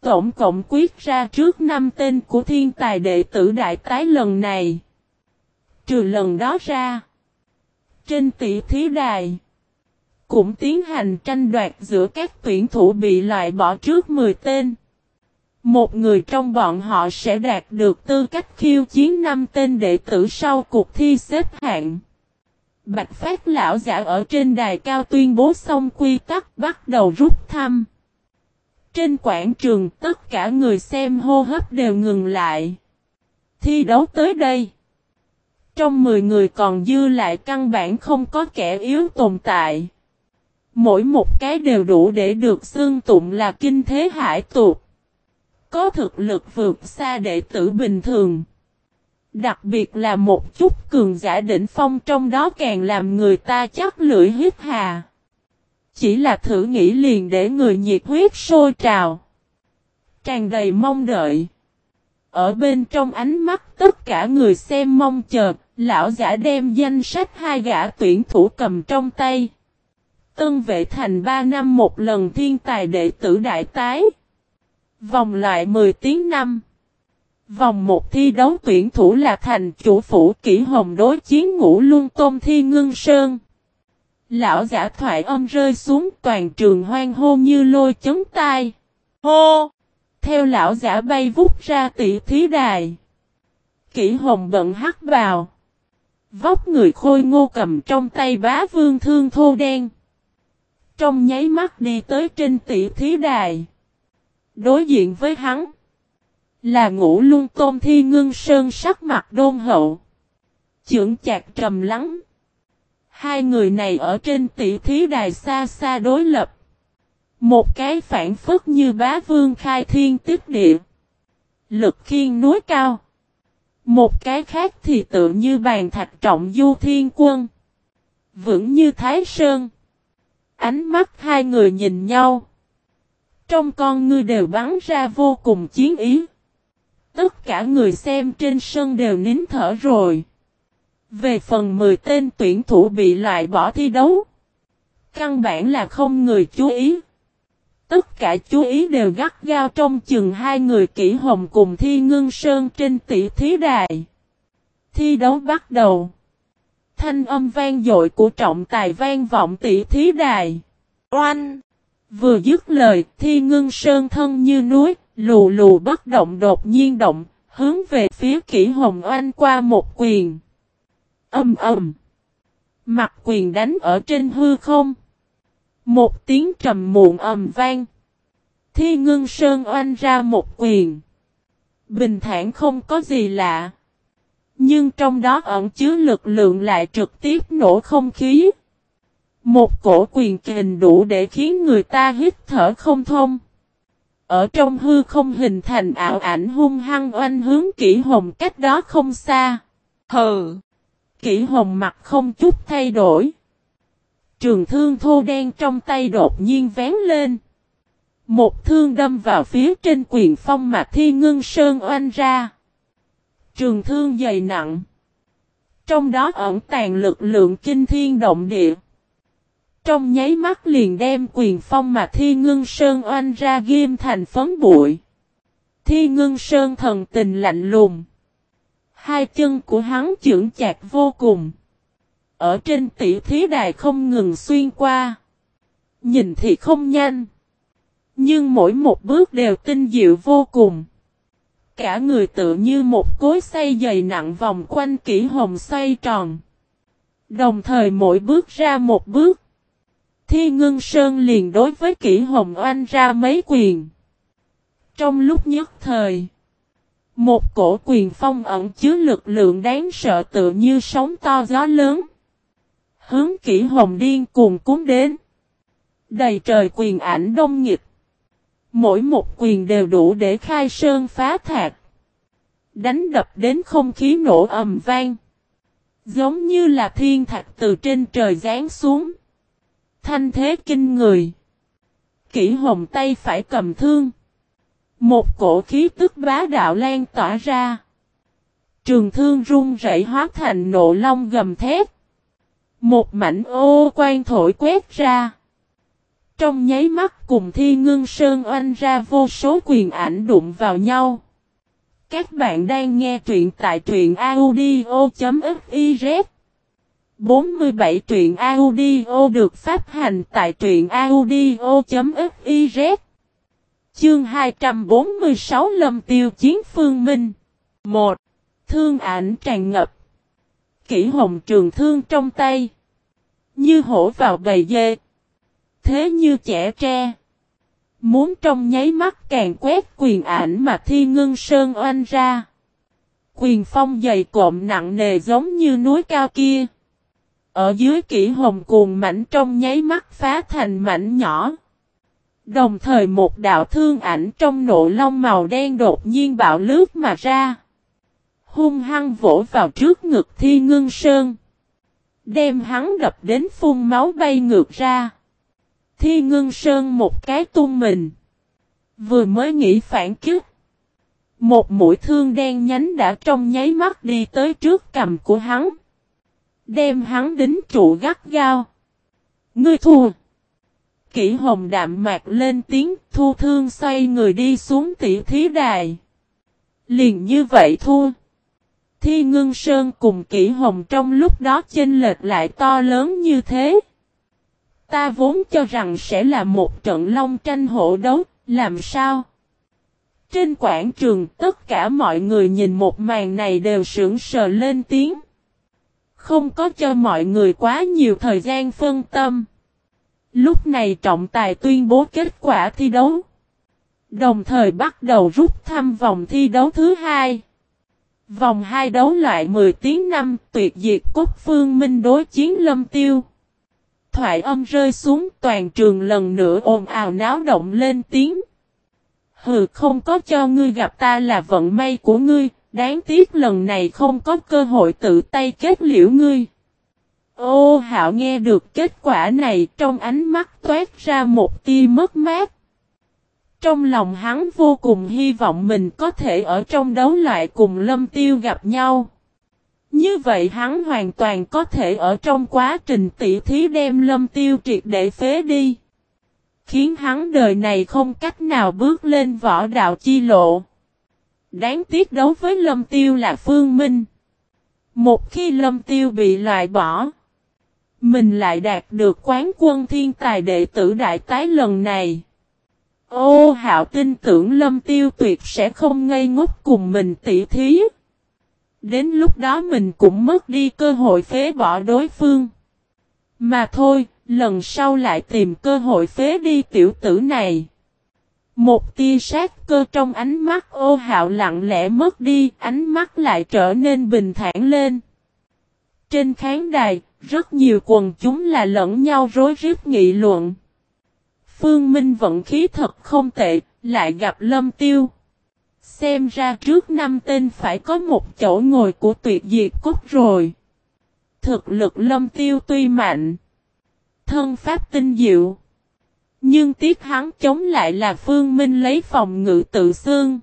Tổng cộng quyết ra trước 5 tên của thiên tài đệ tử đại tái lần này. Trừ lần đó ra. Trên tỷ thí đài cũng tiến hành tranh đoạt giữa các tuyển thủ bị loại bỏ trước 10 tên. Một người trong bọn họ sẽ đạt được tư cách khiêu chiến năm tên đệ tử sau cuộc thi xếp hạng. Bạch Phát lão giả ở trên đài cao tuyên bố xong quy tắc bắt đầu rút thăm. Trên quảng trường, tất cả người xem hô hấp đều ngừng lại. Thi đấu tới đây. Trong 10 người còn dư lại căn bản không có kẻ yếu tồn tại. Mỗi một cái đều đủ để được xương tụng là kinh thế hải tục. Có thực lực vượt xa đệ tử bình thường. Đặc biệt là một chút cường giả đỉnh phong trong đó càng làm người ta chắc lưỡi hít hà. Chỉ là thử nghĩ liền để người nhiệt huyết sôi trào. Tràn đầy mong đợi. Ở bên trong ánh mắt tất cả người xem mong chờ, lão giả đem danh sách hai gã tuyển thủ cầm trong tay. Tân vệ thành ba năm một lần thiên tài đệ tử đại tái. Vòng loại 10 tiếng năm. Vòng một thi đấu tuyển thủ là thành chủ phủ kỹ hồng đối chiến ngũ luân tôn thi ngưng sơn. Lão giả thoại âm rơi xuống toàn trường hoang hô như lôi chấn tai. Hô! Theo lão giả bay vút ra tỷ thí đài. Kỷ hồng bận hắt vào. Vóc người khôi ngô cầm trong tay bá vương thương thô đen. Trong nháy mắt đi tới trên tỷ thí đài. Đối diện với hắn. Là ngũ luân tôn thi ngưng sơn sắc mặt đôn hậu. Chưởng chạc trầm lắng. Hai người này ở trên tỷ thí đài xa xa đối lập. Một cái phản phất như bá vương khai thiên tức địa. Lực khiên núi cao. Một cái khác thì tự như bàn thạch trọng du thiên quân. Vững như thái sơn. Ánh mắt hai người nhìn nhau. Trong con ngươi đều bắn ra vô cùng chiến ý. Tất cả người xem trên sân đều nín thở rồi. Về phần 10 tên tuyển thủ bị loại bỏ thi đấu. Căn bản là không người chú ý. Tất cả chú ý đều gắt gao trong chừng hai người kỹ hồng cùng thi ngưng sơn trên tỷ thí đài. Thi đấu bắt đầu. Thanh âm vang dội của trọng tài vang vọng tỷ thí đài. Oanh! Vừa dứt lời, thi ngưng sơn thân như núi, lù lù bất động đột nhiên động, hướng về phía kỹ hồng oanh qua một quyền. Âm ầm! Mặt quyền đánh ở trên hư không. Một tiếng trầm muộn ầm vang. Thi ngưng sơn oanh ra một quyền. Bình thản không có gì lạ. Nhưng trong đó ẩn chứa lực lượng lại trực tiếp nổ không khí. Một cổ quyền kình đủ để khiến người ta hít thở không thông. Ở trong hư không hình thành ảo ảnh hung hăng oanh hướng kỹ hồng cách đó không xa. Hừ! Kỹ hồng mặt không chút thay đổi. Trường thương thô đen trong tay đột nhiên vén lên. Một thương đâm vào phía trên quyền phong mà thi ngưng sơn oanh ra. Trường thương dày nặng. Trong đó ẩn tàn lực lượng kinh thiên động địa. Trong nháy mắt liền đem quyền phong mà thi ngưng sơn oanh ra ghim thành phấn bụi. Thi ngưng sơn thần tình lạnh lùng. Hai chân của hắn trưởng chạc vô cùng. Ở trên tỷ thí đài không ngừng xuyên qua. Nhìn thì không nhanh. Nhưng mỗi một bước đều tinh diệu vô cùng. Cả người tự như một cối xay dày nặng vòng quanh kỹ hồng xoay tròn. Đồng thời mỗi bước ra một bước. Thi ngưng sơn liền đối với kỹ hồng oanh ra mấy quyền. Trong lúc nhất thời. Một cổ quyền phong ẩn chứa lực lượng đáng sợ tự như sóng to gió lớn. Hướng kỹ hồng điên cuồng cúng đến. Đầy trời quyền ảnh đông nghịch. Mỗi một quyền đều đủ để khai sơn phá thạc. Đánh đập đến không khí nổ ầm vang. Giống như là thiên thạch từ trên trời giáng xuống. Thanh thế kinh người. Kỷ hồng tay phải cầm thương. Một cổ khí tức bá đạo lan tỏa ra. Trường thương rung rẩy hóa thành nộ long gầm thét. Một mảnh ô quan thổi quét ra. Trong nháy mắt cùng thi ngưng sơn oanh ra vô số quyền ảnh đụng vào nhau. Các bạn đang nghe truyện tại truyện audio.fiz 47 truyện audio được phát hành tại truyện audio.fiz Chương 246 Lâm Tiêu Chiến Phương Minh. 1. Thương ảnh tràn ngập. Kỷ hồng trường thương trong tay. Như hổ vào bầy dê. Thế như trẻ tre Muốn trong nháy mắt càng quét quyền ảnh mà thi ngưng sơn oanh ra Quyền phong dày cộm nặng nề giống như núi cao kia Ở dưới kỷ hồng cuồng mảnh trong nháy mắt phá thành mảnh nhỏ Đồng thời một đạo thương ảnh trong nộ long màu đen đột nhiên bạo lướt mà ra. Hung hăng vỗ vào trước ngực thi ngưng sơn. Đem hắn đập đến phun máu bay ngược ra. Thi ngưng sơn một cái tung mình. Vừa mới nghĩ phản kích. Một mũi thương đen nhánh đã trong nháy mắt đi tới trước cầm của hắn. Đem hắn đính trụ gắt gao. Ngươi thua. Kỷ hồng đạm mạc lên tiếng, thu thương xoay người đi xuống tỷ thí đài. Liền như vậy thua. Thi ngưng sơn cùng kỷ hồng trong lúc đó chênh lệch lại to lớn như thế. Ta vốn cho rằng sẽ là một trận long tranh hộ đấu, làm sao? Trên quảng trường tất cả mọi người nhìn một màn này đều sững sờ lên tiếng. Không có cho mọi người quá nhiều thời gian phân tâm. Lúc này trọng tài tuyên bố kết quả thi đấu. Đồng thời bắt đầu rút thăm vòng thi đấu thứ hai. Vòng hai đấu loại 10 tiếng năm tuyệt diệt cốt phương minh đối chiến lâm tiêu. Thoại âm rơi xuống toàn trường lần nữa ồn ào náo động lên tiếng. Hừ không có cho ngươi gặp ta là vận may của ngươi, đáng tiếc lần này không có cơ hội tự tay kết liễu ngươi. Ô hạo nghe được kết quả này trong ánh mắt toát ra một tia mất mát. Trong lòng hắn vô cùng hy vọng mình có thể ở trong đấu loại cùng lâm tiêu gặp nhau. Như vậy hắn hoàn toàn có thể ở trong quá trình tỉ thí đem lâm tiêu triệt để phế đi. Khiến hắn đời này không cách nào bước lên võ đạo chi lộ. Đáng tiếc đấu với lâm tiêu là phương minh. Một khi lâm tiêu bị loại bỏ. Mình lại đạt được quán quân thiên tài đệ tử đại tái lần này. Ô, hạo tin tưởng lâm tiêu tuyệt sẽ không ngây ngốc cùng mình tỉ thí. Đến lúc đó mình cũng mất đi cơ hội phế bỏ đối phương. Mà thôi, lần sau lại tìm cơ hội phế đi tiểu tử này. Một tia sát cơ trong ánh mắt ô hạo lặng lẽ mất đi, ánh mắt lại trở nên bình thản lên. Trên khán đài, rất nhiều quần chúng là lẫn nhau rối rít nghị luận. Phương Minh vận khí thật không tệ, lại gặp Lâm Tiêu. Xem ra trước năm tên phải có một chỗ ngồi của tuyệt diệt cốt rồi. Thực lực Lâm Tiêu tuy mạnh. Thân pháp tinh diệu. Nhưng tiếc hắn chống lại là Phương Minh lấy phòng ngự tự xương.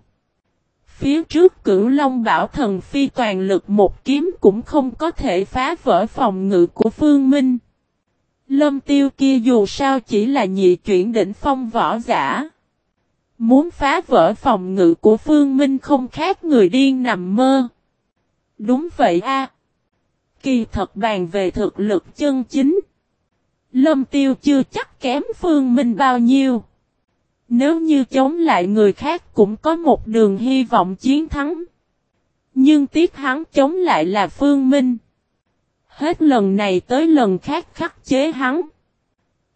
Phía trước cửu Long Bảo Thần Phi toàn lực một kiếm cũng không có thể phá vỡ phòng ngự của Phương Minh. Lâm tiêu kia dù sao chỉ là nhị chuyển đỉnh phong võ giả. Muốn phá vỡ phòng ngự của Phương Minh không khác người điên nằm mơ. Đúng vậy a. Kỳ thật bàn về thực lực chân chính. Lâm tiêu chưa chắc kém Phương Minh bao nhiêu. Nếu như chống lại người khác cũng có một đường hy vọng chiến thắng. Nhưng tiếc hắn chống lại là Phương Minh. Hết lần này tới lần khác khắc chế hắn.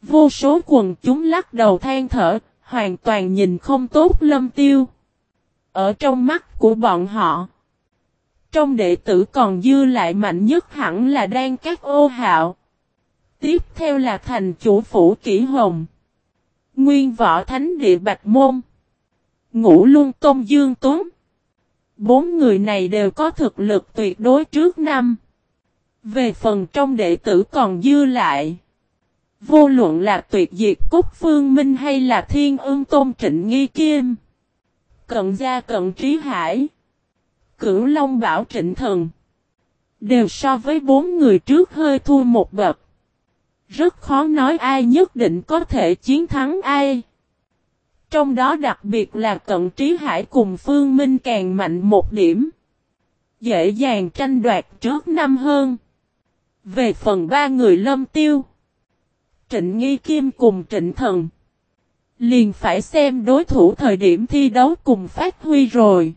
Vô số quần chúng lắc đầu than thở, hoàn toàn nhìn không tốt lâm tiêu. Ở trong mắt của bọn họ. Trong đệ tử còn dư lại mạnh nhất hẳn là đang các ô hạo. Tiếp theo là thành chủ phủ kỷ hồng. Nguyên võ thánh địa bạch môn. Ngũ luân tôn dương tuấn. Bốn người này đều có thực lực tuyệt đối trước năm. Về phần trong đệ tử còn dư lại. Vô luận là tuyệt diệt Cúc Phương Minh hay là Thiên ương Tôn Trịnh Nghi Kim. Cận gia cận trí hải. Cửu Long Bảo Trịnh Thần. Đều so với bốn người trước hơi thua một bậc. Rất khó nói ai nhất định có thể chiến thắng ai. Trong đó đặc biệt là cận trí hải cùng Phương Minh càng mạnh một điểm. Dễ dàng tranh đoạt trước năm hơn. Về phần ba người lâm tiêu. Trịnh Nghi Kim cùng Trịnh Thần. Liền phải xem đối thủ thời điểm thi đấu cùng phát huy rồi.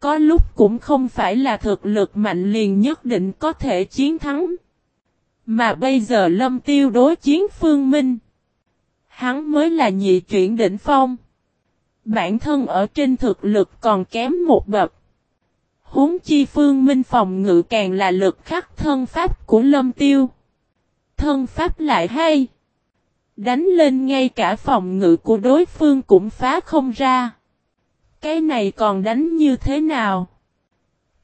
Có lúc cũng không phải là thực lực mạnh liền nhất định có thể chiến thắng. Mà bây giờ lâm tiêu đối chiến phương minh. Hắn mới là nhị chuyển đỉnh phong. Bản thân ở trên thực lực còn kém một bậc. Huống chi phương minh phòng ngự càng là lực khắc thân pháp của lâm tiêu. Thân pháp lại hay. Đánh lên ngay cả phòng ngự của đối phương cũng phá không ra. Cái này còn đánh như thế nào?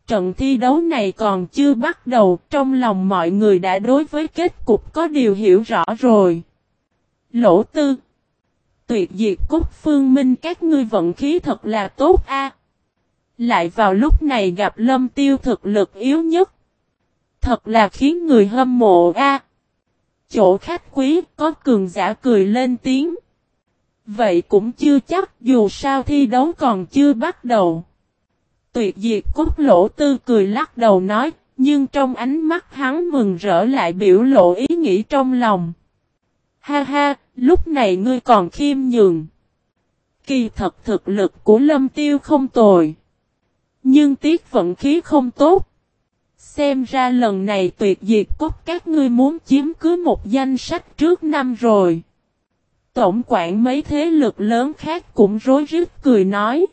Trận thi đấu này còn chưa bắt đầu, trong lòng mọi người đã đối với kết cục có điều hiểu rõ rồi. Lỗ tư Tuyệt diệt cốt phương minh các ngươi vận khí thật là tốt a. Lại vào lúc này gặp lâm tiêu thực lực yếu nhất. Thật là khiến người hâm mộ a. Chỗ khách quý có cường giả cười lên tiếng. Vậy cũng chưa chắc dù sao thi đấu còn chưa bắt đầu. Tuyệt diệt cốt lỗ tư cười lắc đầu nói, nhưng trong ánh mắt hắn mừng rỡ lại biểu lộ ý nghĩ trong lòng. Ha ha, lúc này ngươi còn khiêm nhường. Kỳ thật thực lực của lâm tiêu không tồi. Nhưng tiếc vận khí không tốt. Xem ra lần này tuyệt diệt cốt các ngươi muốn chiếm cứ một danh sách trước năm rồi. Tổng quản mấy thế lực lớn khác cũng rối rít cười nói.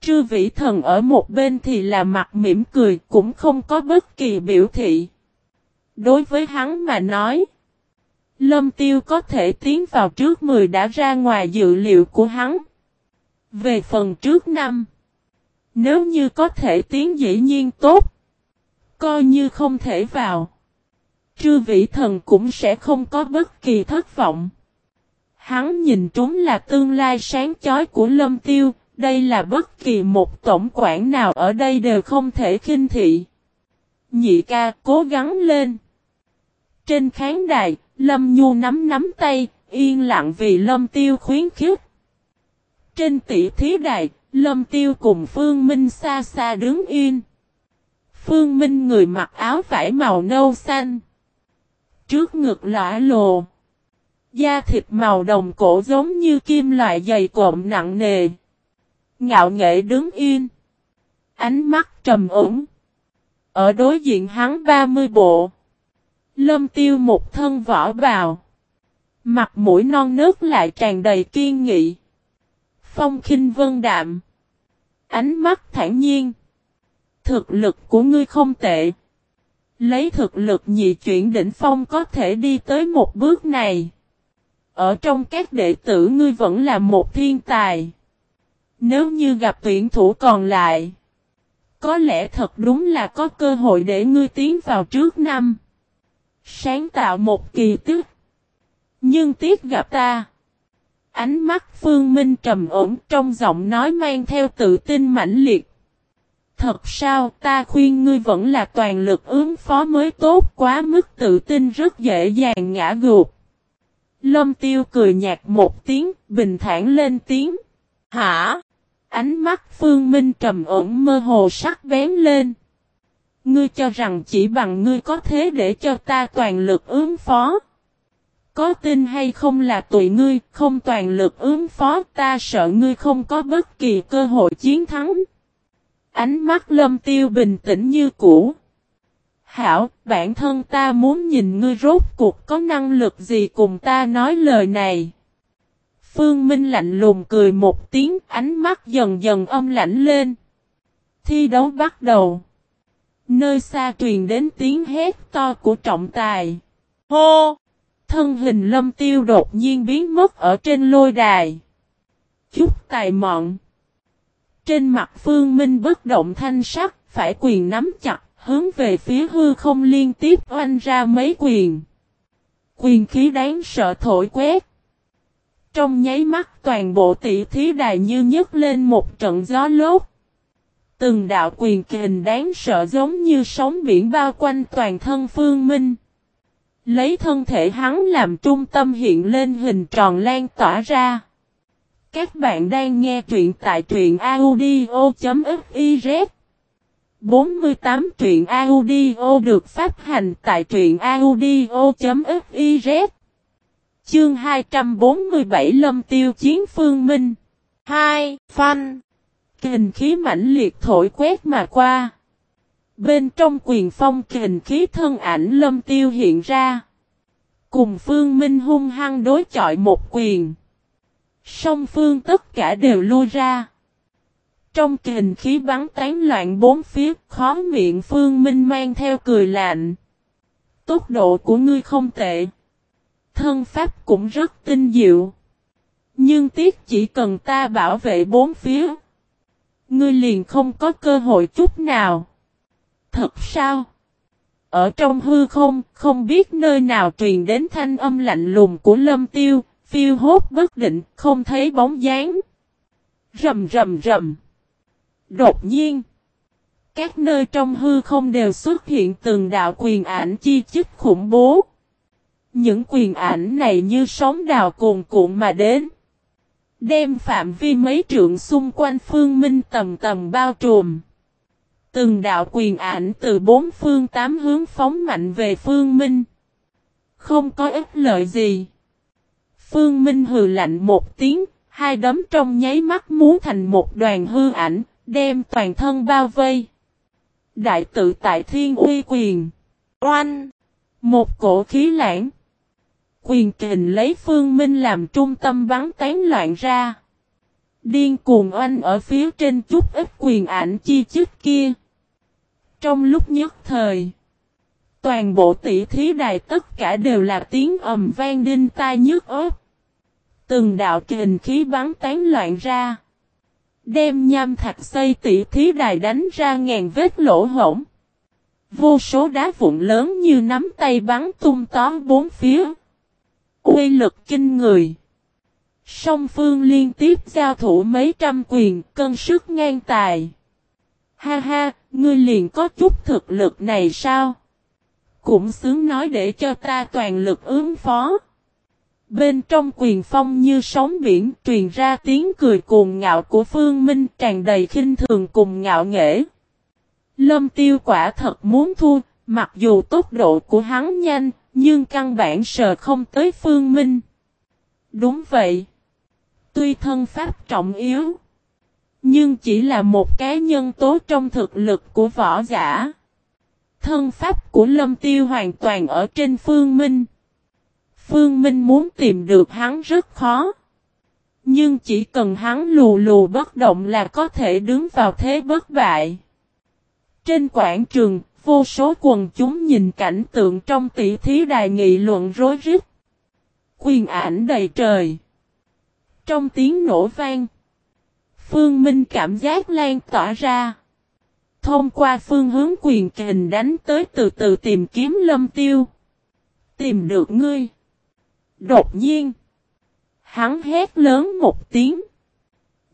Trư vĩ thần ở một bên thì là mặt mỉm cười, cũng không có bất kỳ biểu thị. Đối với hắn mà nói. Lâm tiêu có thể tiến vào trước 10 đã ra ngoài dự liệu của hắn. Về phần trước năm. Nếu như có thể tiến dĩ nhiên tốt. Coi như không thể vào. Trư vị thần cũng sẽ không có bất kỳ thất vọng. Hắn nhìn trúng là tương lai sáng chói của lâm tiêu. Đây là bất kỳ một tổng quản nào ở đây đều không thể khinh thị. Nhị ca cố gắng lên. Trên khán đài, Lâm Nhu nắm nắm tay, yên lặng vì Lâm Tiêu khuyến khích. Trên tỷ thí đài, Lâm Tiêu cùng Phương Minh xa xa đứng yên. Phương Minh người mặc áo vải màu nâu xanh. Trước ngực lõa lồ. Da thịt màu đồng cổ giống như kim loại dày cộm nặng nề. Ngạo nghệ đứng yên. Ánh mắt trầm ổn. Ở đối diện hắn 30 bộ. Lâm tiêu một thân vỏ bào. Mặt mũi non nước lại tràn đầy kiên nghị. Phong khinh vân đạm. Ánh mắt thản nhiên. Thực lực của ngươi không tệ. Lấy thực lực nhị chuyển đỉnh phong có thể đi tới một bước này. Ở trong các đệ tử ngươi vẫn là một thiên tài. Nếu như gặp tuyển thủ còn lại. Có lẽ thật đúng là có cơ hội để ngươi tiến vào trước năm. Sáng tạo một kỳ tích. Nhưng tiếc gặp ta. Ánh mắt Phương Minh trầm ổn trong giọng nói mang theo tự tin mãnh liệt. Thật sao ta khuyên ngươi vẫn là toàn lực ứng phó mới tốt quá mức tự tin rất dễ dàng ngã gục. Lâm tiêu cười nhạt một tiếng, bình thản lên tiếng. Hả? Ánh mắt Phương Minh trầm ổn mơ hồ sắc bén lên. Ngươi cho rằng chỉ bằng ngươi có thế để cho ta toàn lực ứng phó. Có tin hay không là tụi ngươi, không toàn lực ứng phó ta sợ ngươi không có bất kỳ cơ hội chiến thắng. Ánh mắt lâm tiêu bình tĩnh như cũ. Hảo, bản thân ta muốn nhìn ngươi rốt cuộc có năng lực gì cùng ta nói lời này. Phương Minh lạnh lùng cười một tiếng, ánh mắt dần dần âm lạnh lên. Thi đấu bắt đầu. Nơi xa truyền đến tiếng hét to của trọng tài. Hô! Thân hình lâm tiêu đột nhiên biến mất ở trên lôi đài. Chút tài mọn. Trên mặt phương minh bất động thanh sắc, phải quyền nắm chặt, hướng về phía hư không liên tiếp oanh ra mấy quyền. Quyền khí đáng sợ thổi quét. Trong nháy mắt toàn bộ tỷ thí đài như nhấc lên một trận gió lốt. Từng đạo quyền kình đáng sợ giống như sóng biển bao quanh toàn thân phương minh. Lấy thân thể hắn làm trung tâm hiện lên hình tròn lan tỏa ra. Các bạn đang nghe truyện tại truyện audio.fiz 48 truyện audio được phát hành tại truyện audio.fiz Chương 247 Lâm Tiêu Chiến Phương Minh 2. Phanh Kình khí mãnh liệt thổi quét mà qua. Bên trong quyền phong kình khí thân ảnh lâm tiêu hiện ra. Cùng phương minh hung hăng đối chọi một quyền. Song phương tất cả đều lôi ra. Trong kình khí bắn tán loạn bốn phía, khó miệng phương minh mang theo cười lạnh. Tốc độ của ngươi không tệ. Thân pháp cũng rất tinh diệu. Nhưng tiếc chỉ cần ta bảo vệ bốn phía. Ngươi liền không có cơ hội chút nào. Thật sao? Ở trong hư không, không biết nơi nào truyền đến thanh âm lạnh lùng của lâm tiêu, phiêu hốt bất định, không thấy bóng dáng. Rầm rầm rầm. Đột nhiên, các nơi trong hư không đều xuất hiện từng đạo quyền ảnh chi chức khủng bố. Những quyền ảnh này như sóng đào cuồn cuộn mà đến. Đem phạm vi mấy trượng xung quanh phương minh tầm tầm bao trùm. Từng đạo quyền ảnh từ bốn phương tám hướng phóng mạnh về phương minh. Không có ích lợi gì. Phương Minh hừ lạnh một tiếng, hai đấm trong nháy mắt muốn thành một đoàn hư ảnh, đem toàn thân bao vây. Đại tự tại thiên uy quyền. Oanh! Một cổ khí lãng. Quyền kình lấy Phương Minh làm trung tâm bắn tán loạn ra. Điên cuồng oanh ở phía trên chút ít quyền ảnh chi chích kia. Trong lúc nhất thời, toàn bộ tỷ thí đài tất cả đều là tiếng ầm vang đinh tai nhức ớt. Từng đạo kình khí bắn tán loạn ra. Đem nham thạch xây tỷ thí đài đánh ra ngàn vết lỗ hổng. Vô số đá vụn lớn như nắm tay bắn tung tóm bốn phía. Uy lực kinh người. Song phương liên tiếp giao thủ mấy trăm quyền, cân sức ngang tài. Ha ha, ngươi liền có chút thực lực này sao? Cũng xứng nói để cho ta toàn lực ứng phó. Bên trong quyền phong như sóng biển truyền ra tiếng cười cuồng ngạo của Phương Minh tràn đầy khinh thường cùng ngạo nghễ. Lâm tiêu quả thật muốn thua, mặc dù tốc độ của hắn nhanh, nhưng căn bản sợ không tới Phương Minh. Đúng vậy. Tuy thân pháp trọng yếu, nhưng chỉ là một cái nhân tố trong thực lực của võ giả. Thân pháp của Lâm Tiêu hoàn toàn ở trên Phương Minh. Phương Minh muốn tìm được hắn rất khó. Nhưng chỉ cần hắn lù lù bất động là có thể đứng vào thế bất bại. Trên quảng trường, vô số quần chúng nhìn cảnh tượng trong tỷ thí đài nghị luận rối rít. Quyền ảnh đầy trời. Trong tiếng nổ vang, Phương Minh cảm giác lan tỏa ra. Thông qua phương hướng quyền kình đánh tới từ từ tìm kiếm lâm tiêu. Tìm được ngươi. Đột nhiên. Hắn hét lớn một tiếng.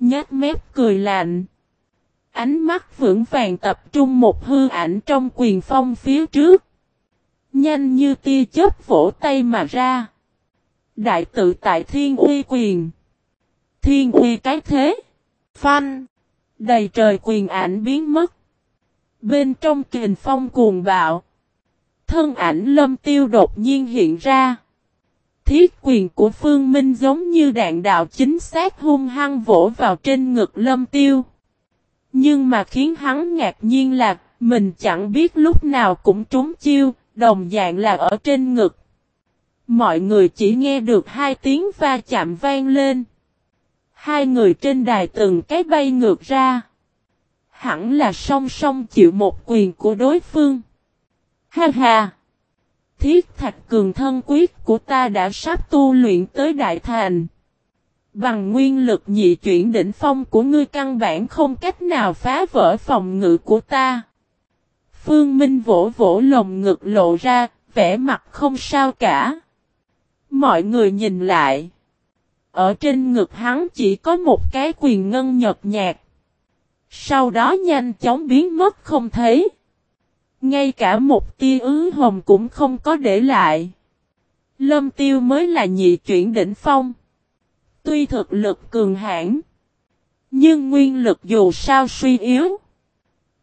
Nhát mép cười lạnh. Ánh mắt vững vàng tập trung một hư ảnh trong quyền phong phía trước. Nhanh như tia chớp vỗ tay mà ra. Đại tự tại thiên uy quyền. Thiên uy cái thế. Phanh. Đầy trời quyền ảnh biến mất. Bên trong kình phong cuồng bạo. Thân ảnh lâm tiêu đột nhiên hiện ra. Thiết quyền của Phương Minh giống như đạn đạo chính xác hung hăng vỗ vào trên ngực lâm tiêu. Nhưng mà khiến hắn ngạc nhiên là mình chẳng biết lúc nào cũng trúng chiêu, đồng dạng là ở trên ngực. Mọi người chỉ nghe được hai tiếng va chạm vang lên. Hai người trên đài từng cái bay ngược ra. Hẳn là song song chịu một quyền của đối phương. Ha ha! Thiết thạch cường thân quyết của ta đã sắp tu luyện tới đại thành. Bằng nguyên lực nhị chuyển đỉnh phong của ngươi căn bản không cách nào phá vỡ phòng ngự của ta. Phương Minh vỗ vỗ lồng ngực lộ ra, vẻ mặt không sao cả. Mọi người nhìn lại. Ở trên ngực hắn chỉ có một cái quyền ngân nhật nhạt. Sau đó nhanh chóng biến mất không thấy. Ngay cả một tia ứ hồng cũng không có để lại. Lâm tiêu mới là nhị chuyển đỉnh phong. Tuy thực lực cường hãn Nhưng nguyên lực dù sao suy yếu.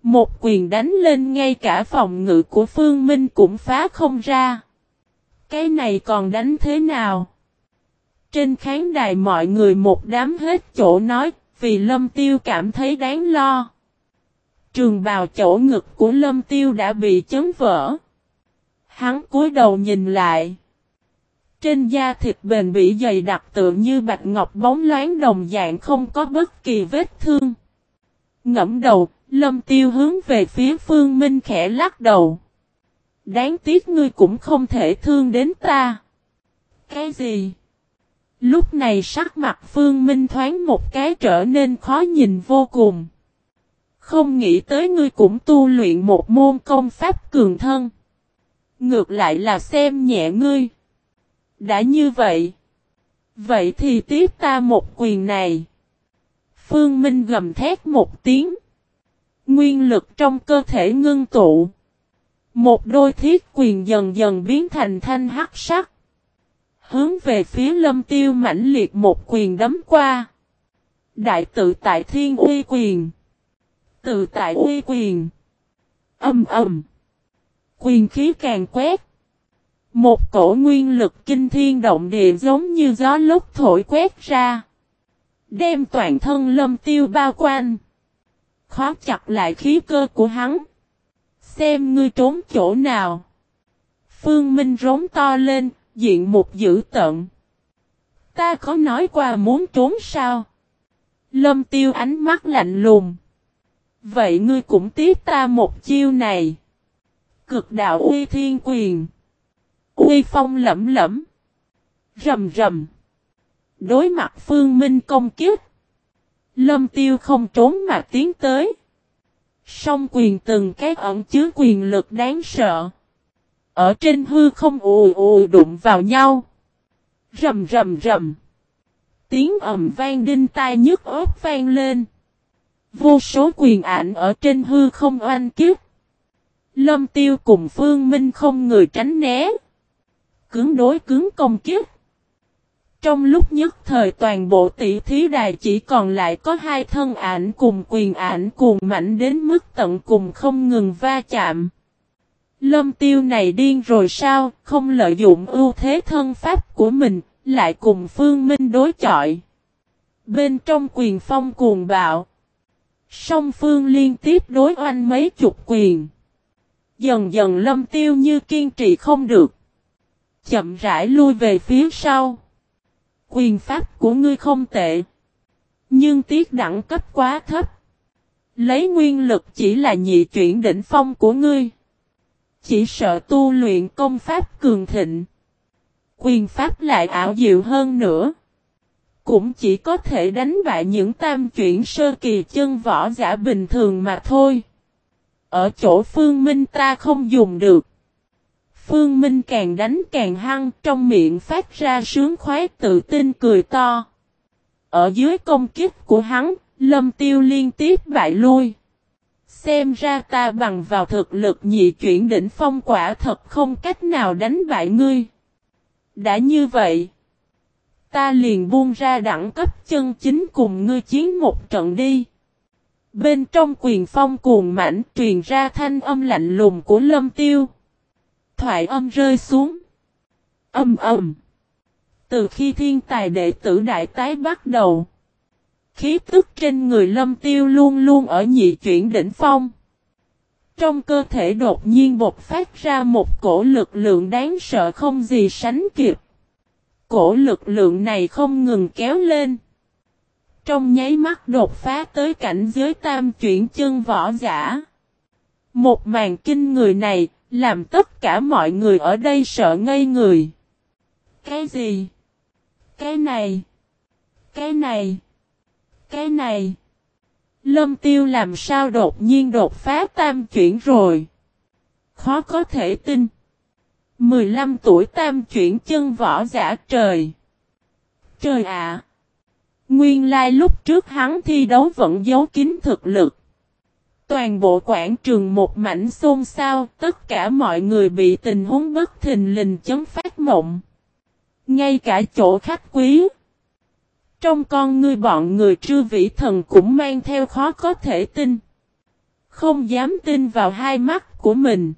Một quyền đánh lên ngay cả phòng ngự của Phương Minh cũng phá không ra. Cái này còn đánh thế nào? Trên khán đài mọi người một đám hết chỗ nói, vì lâm tiêu cảm thấy đáng lo. Trường bào chỗ ngực của lâm tiêu đã bị chấn vỡ. Hắn cúi đầu nhìn lại. Trên da thịt bền bỉ dày đặc tựa như bạch ngọc bóng loáng đồng dạng không có bất kỳ vết thương. Ngẫm đầu, lâm tiêu hướng về phía phương minh khẽ lắc đầu. Đáng tiếc ngươi cũng không thể thương đến ta. Cái gì? Lúc này sắc mặt Phương Minh thoáng một cái trở nên khó nhìn vô cùng. Không nghĩ tới ngươi cũng tu luyện một môn công pháp cường thân. Ngược lại là xem nhẹ ngươi. Đã như vậy. Vậy thì tiếp ta một quyền này. Phương Minh gầm thét một tiếng. Nguyên lực trong cơ thể ngưng tụ. Một đôi thiết quyền dần dần biến thành thanh hắc sắc. Hướng về phía lâm tiêu mãnh liệt một quyền đấm qua. Đại tự tại thiên uy quyền. Tự tại uy quyền. Âm ầm. Quyền khí càng quét. Một cổ nguyên lực kinh thiên động địa giống như gió lúc thổi quét ra. Đem toàn thân lâm tiêu bao quanh. Khó chặt lại khí cơ của hắn. Xem ngươi trốn chỗ nào. Phương Minh rống to lên, diện một dữ tận. Ta có nói qua muốn trốn sao? Lâm tiêu ánh mắt lạnh lùng. Vậy ngươi cũng tiếp ta một chiêu này. Cực đạo uy thiên quyền. Uy phong lẫm lẫm. Rầm rầm. Đối mặt phương minh công kiếp. Lâm tiêu không trốn mà tiến tới. Song quyền từng cái ẩn chứa quyền lực đáng sợ. Ở trên hư không ù ù đụng vào nhau. Rầm rầm rầm. Tiếng ầm vang đinh tai nhức ớt vang lên. Vô số quyền ảnh ở trên hư không oanh kiếp. Lâm tiêu cùng Phương Minh không người tránh né. Cứng đối cứng công kiếp. Trong lúc nhất thời toàn bộ tỷ thí đài chỉ còn lại có hai thân ảnh cùng quyền ảnh cùng mạnh đến mức tận cùng không ngừng va chạm. Lâm tiêu này điên rồi sao, không lợi dụng ưu thế thân pháp của mình, lại cùng phương minh đối chọi. Bên trong quyền phong cuồng bạo. Song phương liên tiếp đối oanh mấy chục quyền. Dần dần lâm tiêu như kiên trì không được. Chậm rãi lui về phía sau. Quyền pháp của ngươi không tệ. Nhưng tiết đẳng cấp quá thấp. Lấy nguyên lực chỉ là nhị chuyển đỉnh phong của ngươi. Chỉ sợ tu luyện công pháp cường thịnh. Quyền pháp lại ảo diệu hơn nữa. Cũng chỉ có thể đánh bại những tam chuyển sơ kỳ chân võ giả bình thường mà thôi. Ở chỗ phương minh ta không dùng được. Phương Minh càng đánh càng hăng trong miệng phát ra sướng khoái tự tin cười to. Ở dưới công kích của hắn, lâm tiêu liên tiếp bại lui. Xem ra ta bằng vào thực lực nhị chuyển đỉnh phong quả thật không cách nào đánh bại ngươi. Đã như vậy, ta liền buông ra đẳng cấp chân chính cùng ngươi chiến một trận đi. Bên trong quyền phong cuồng mảnh truyền ra thanh âm lạnh lùng của lâm tiêu. Thoại âm rơi xuống. Âm ầm. Từ khi thiên tài đệ tử đại tái bắt đầu. Khí tức trên người lâm tiêu luôn luôn ở nhị chuyển đỉnh phong. Trong cơ thể đột nhiên bộc phát ra một cổ lực lượng đáng sợ không gì sánh kịp. Cổ lực lượng này không ngừng kéo lên. Trong nháy mắt đột phá tới cảnh giới tam chuyển chân võ giả. Một màn kinh người này, làm tất cả mọi người ở đây sợ ngây người. Cái gì? Cái này? Cái này? Cái này? Lâm tiêu làm sao đột nhiên đột phá tam chuyển rồi? Khó có thể tin. 15 tuổi tam chuyển chân võ giả trời. Trời ạ! Nguyên lai lúc trước hắn thi đấu vẫn giấu kín thực lực. Toàn bộ quảng trường một mảnh xôn xao, tất cả mọi người bị tình huống bất thình lình chấn phát mộng. Ngay cả chỗ khách quý. Trong con ngươi bọn người trư vĩ thần cũng mang theo khó có thể tin. Không dám tin vào hai mắt của mình.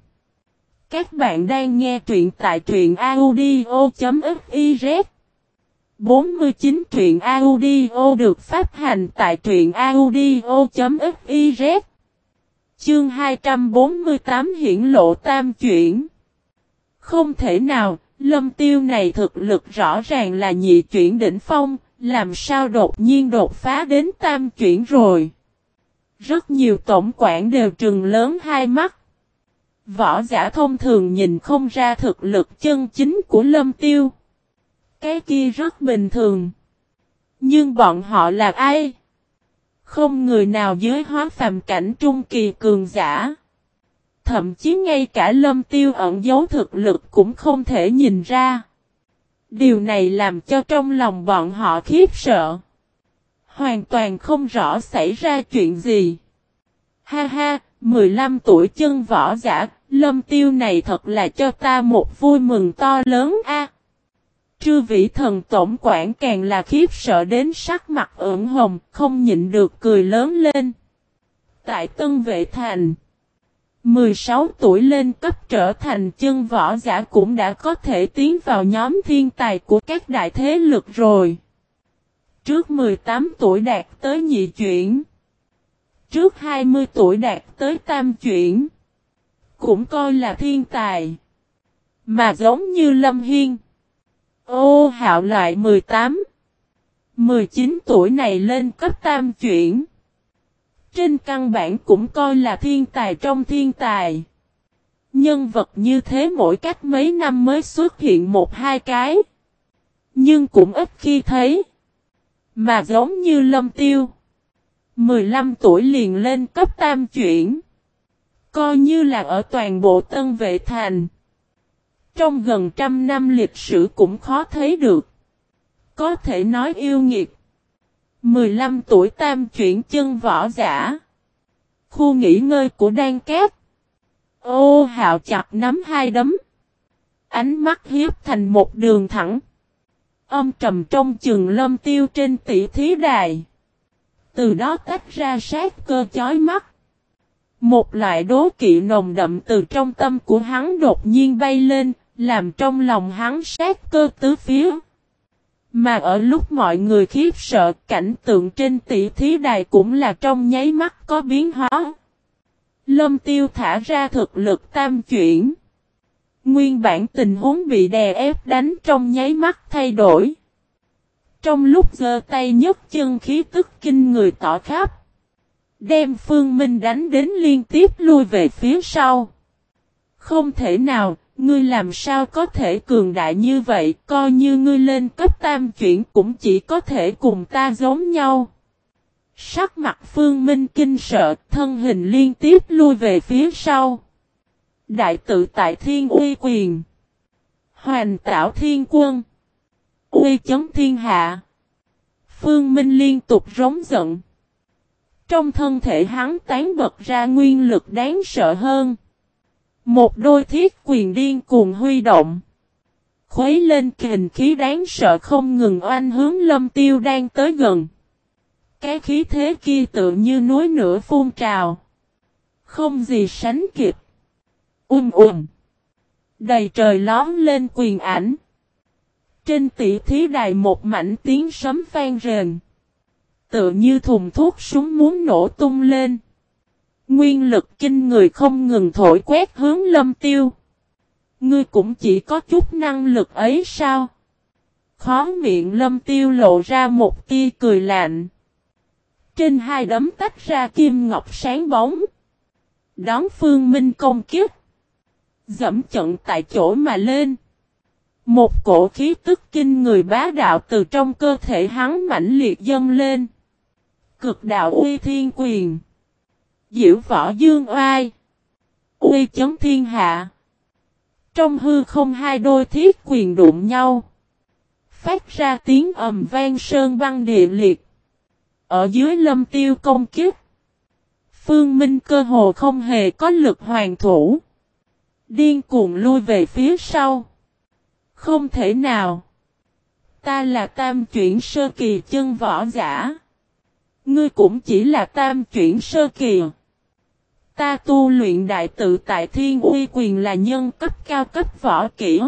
Các bạn đang nghe truyện tại truyện audio.fiz 49 truyện audio được phát hành tại truyện audio.fiz Chương 248 hiển lộ tam chuyển. Không thể nào, lâm tiêu này thực lực rõ ràng là nhị chuyển đỉnh phong, làm sao đột nhiên đột phá đến tam chuyển rồi. Rất nhiều tổng quản đều trừng lớn hai mắt. Võ giả thông thường nhìn không ra thực lực chân chính của lâm tiêu. Cái kia rất bình thường. Nhưng bọn họ là ai? Không người nào dưới hóa phàm cảnh trung kỳ cường giả. Thậm chí ngay cả lâm tiêu ẩn giấu thực lực cũng không thể nhìn ra. Điều này làm cho trong lòng bọn họ khiếp sợ. Hoàn toàn không rõ xảy ra chuyện gì. Ha ha, 15 tuổi chân võ giả, lâm tiêu này thật là cho ta một vui mừng to lớn a. Trư vĩ thần tổng quản càng là khiếp sợ đến sắc mặt ửng hồng, không nhịn được cười lớn lên. Tại Tân Vệ Thành, 16 tuổi lên cấp trở thành chân võ giả cũng đã có thể tiến vào nhóm thiên tài của các đại thế lực rồi. Trước 18 tuổi đạt tới nhị chuyển. Trước 20 tuổi đạt tới tam chuyển. Cũng coi là thiên tài. Mà giống như Lâm Hiên. Ô, hạo loại 18 19 tuổi này lên cấp tam chuyển. Trên căn bản cũng coi là thiên tài trong thiên tài. Nhân vật như thế mỗi cách mấy năm mới xuất hiện một hai cái. Nhưng cũng ít khi thấy. Mà giống như lâm tiêu. 15 tuổi liền lên cấp tam chuyển. Coi như là ở toàn bộ tân vệ thành. Trong gần trăm năm lịch sử cũng khó thấy được. Có thể nói yêu nghiệt. 15 tuổi tam chuyển chân võ giả. Khu nghỉ ngơi của đan cát. Ô hạo chặt nắm hai đấm. Ánh mắt hiếp thành một đường thẳng. Âm trầm trong trường lâm tiêu trên tỷ thí đài. Từ đó tách ra sát cơ chói mắt. Một loại đố kỵ nồng đậm từ trong tâm của hắn đột nhiên bay lên, làm trong lòng hắn sát cơ tứ phía. Mà ở lúc mọi người khiếp sợ, cảnh tượng trên tỷ thí đài cũng là trong nháy mắt có biến hóa. Lâm tiêu thả ra thực lực tam chuyển. Nguyên bản tình huống bị đè ép đánh trong nháy mắt thay đổi. Trong lúc giơ tay nhấc chân khí tức kinh người tỏ khắp. Đem Phương Minh đánh đến liên tiếp lui về phía sau. Không thể nào, ngươi làm sao có thể cường đại như vậy, coi như ngươi lên cấp tam chuyển cũng chỉ có thể cùng ta giống nhau. Sắc mặt Phương Minh kinh sợ, thân hình liên tiếp lui về phía sau. Đại tự tại thiên uy quyền. Hoàn tạo thiên quân. Uy chấn thiên hạ. Phương Minh liên tục rống giận. Trong thân thể hắn tán bật ra nguyên lực đáng sợ hơn. Một đôi thiết quyền điên cuồng huy động. Khuấy lên kình khí đáng sợ không ngừng oanh hướng lâm tiêu đang tới gần. Cái khí thế kia tự như núi nửa phun trào. Không gì sánh kịp. Um um. Đầy trời lón lên quyền ảnh. Trên tỷ thí đài một mảnh tiếng sấm vang rền. Tự như thùng thuốc súng muốn nổ tung lên. Nguyên lực kinh người không ngừng thổi quét hướng lâm tiêu. Ngươi cũng chỉ có chút năng lực ấy sao? Khó miệng lâm tiêu lộ ra một tia cười lạnh. Trên hai đấm tách ra kim ngọc sáng bóng. Đón phương minh công kiếp. Dẫm trận tại chỗ mà lên. Một cổ khí tức kinh người bá đạo từ trong cơ thể hắn mãnh liệt dâng lên. Cực đạo uy thiên quyền. Diễu võ dương oai. Uy chấn thiên hạ. Trong hư không hai đôi thiết quyền đụng nhau. Phát ra tiếng ầm vang sơn băng địa liệt. Ở dưới lâm tiêu công kiếp. Phương Minh cơ hồ không hề có lực hoàn thủ. Điên cuồng lui về phía sau. Không thể nào. Ta là tam chuyển sơ kỳ chân võ giả. Ngươi cũng chỉ là tam chuyển sơ kỳ. Ta tu luyện đại tự tại thiên uy quyền là nhân cấp cao cấp võ kỹ.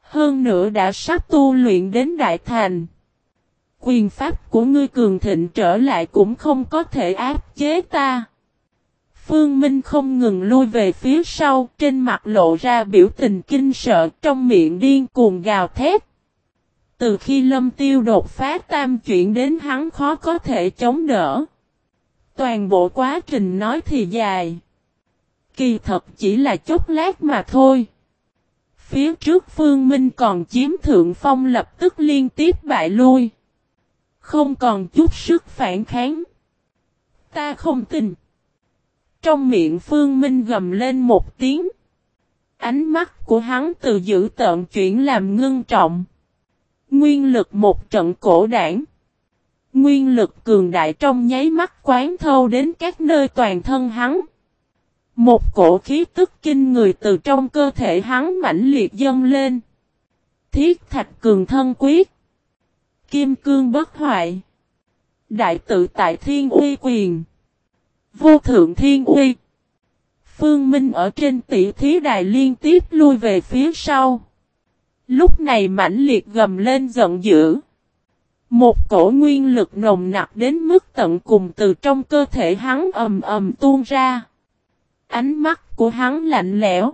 Hơn nữa đã sắp tu luyện đến đại thành. Quyền pháp của ngươi cường thịnh trở lại cũng không có thể áp chế ta. Phương Minh không ngừng lui về phía sau, trên mặt lộ ra biểu tình kinh sợ, trong miệng điên cuồng gào thét. Từ khi lâm tiêu đột phá tam chuyển đến hắn khó có thể chống đỡ. Toàn bộ quá trình nói thì dài. Kỳ thật chỉ là chốc lát mà thôi. Phía trước Phương Minh còn chiếm thượng phong lập tức liên tiếp bại lui. Không còn chút sức phản kháng. Ta không tin. Trong miệng Phương Minh gầm lên một tiếng. Ánh mắt của hắn từ dữ tợn chuyển làm ngưng trọng. Nguyên lực một trận cổ đảng. Nguyên lực cường đại trong nháy mắt quán thâu đến các nơi toàn thân hắn. Một cổ khí tức kinh người từ trong cơ thể hắn mãnh liệt dâng lên. Thiết thạch cường thân quyết. Kim cương bất hoại. Đại tự tại thiên uy quyền. Vô thượng thiên uy. Phương Minh ở trên tỷ thí đài liên tiếp lui về phía sau. Lúc này mãnh liệt gầm lên giận dữ. Một cổ nguyên lực nồng nặc đến mức tận cùng từ trong cơ thể hắn ầm ầm tuôn ra. Ánh mắt của hắn lạnh lẽo.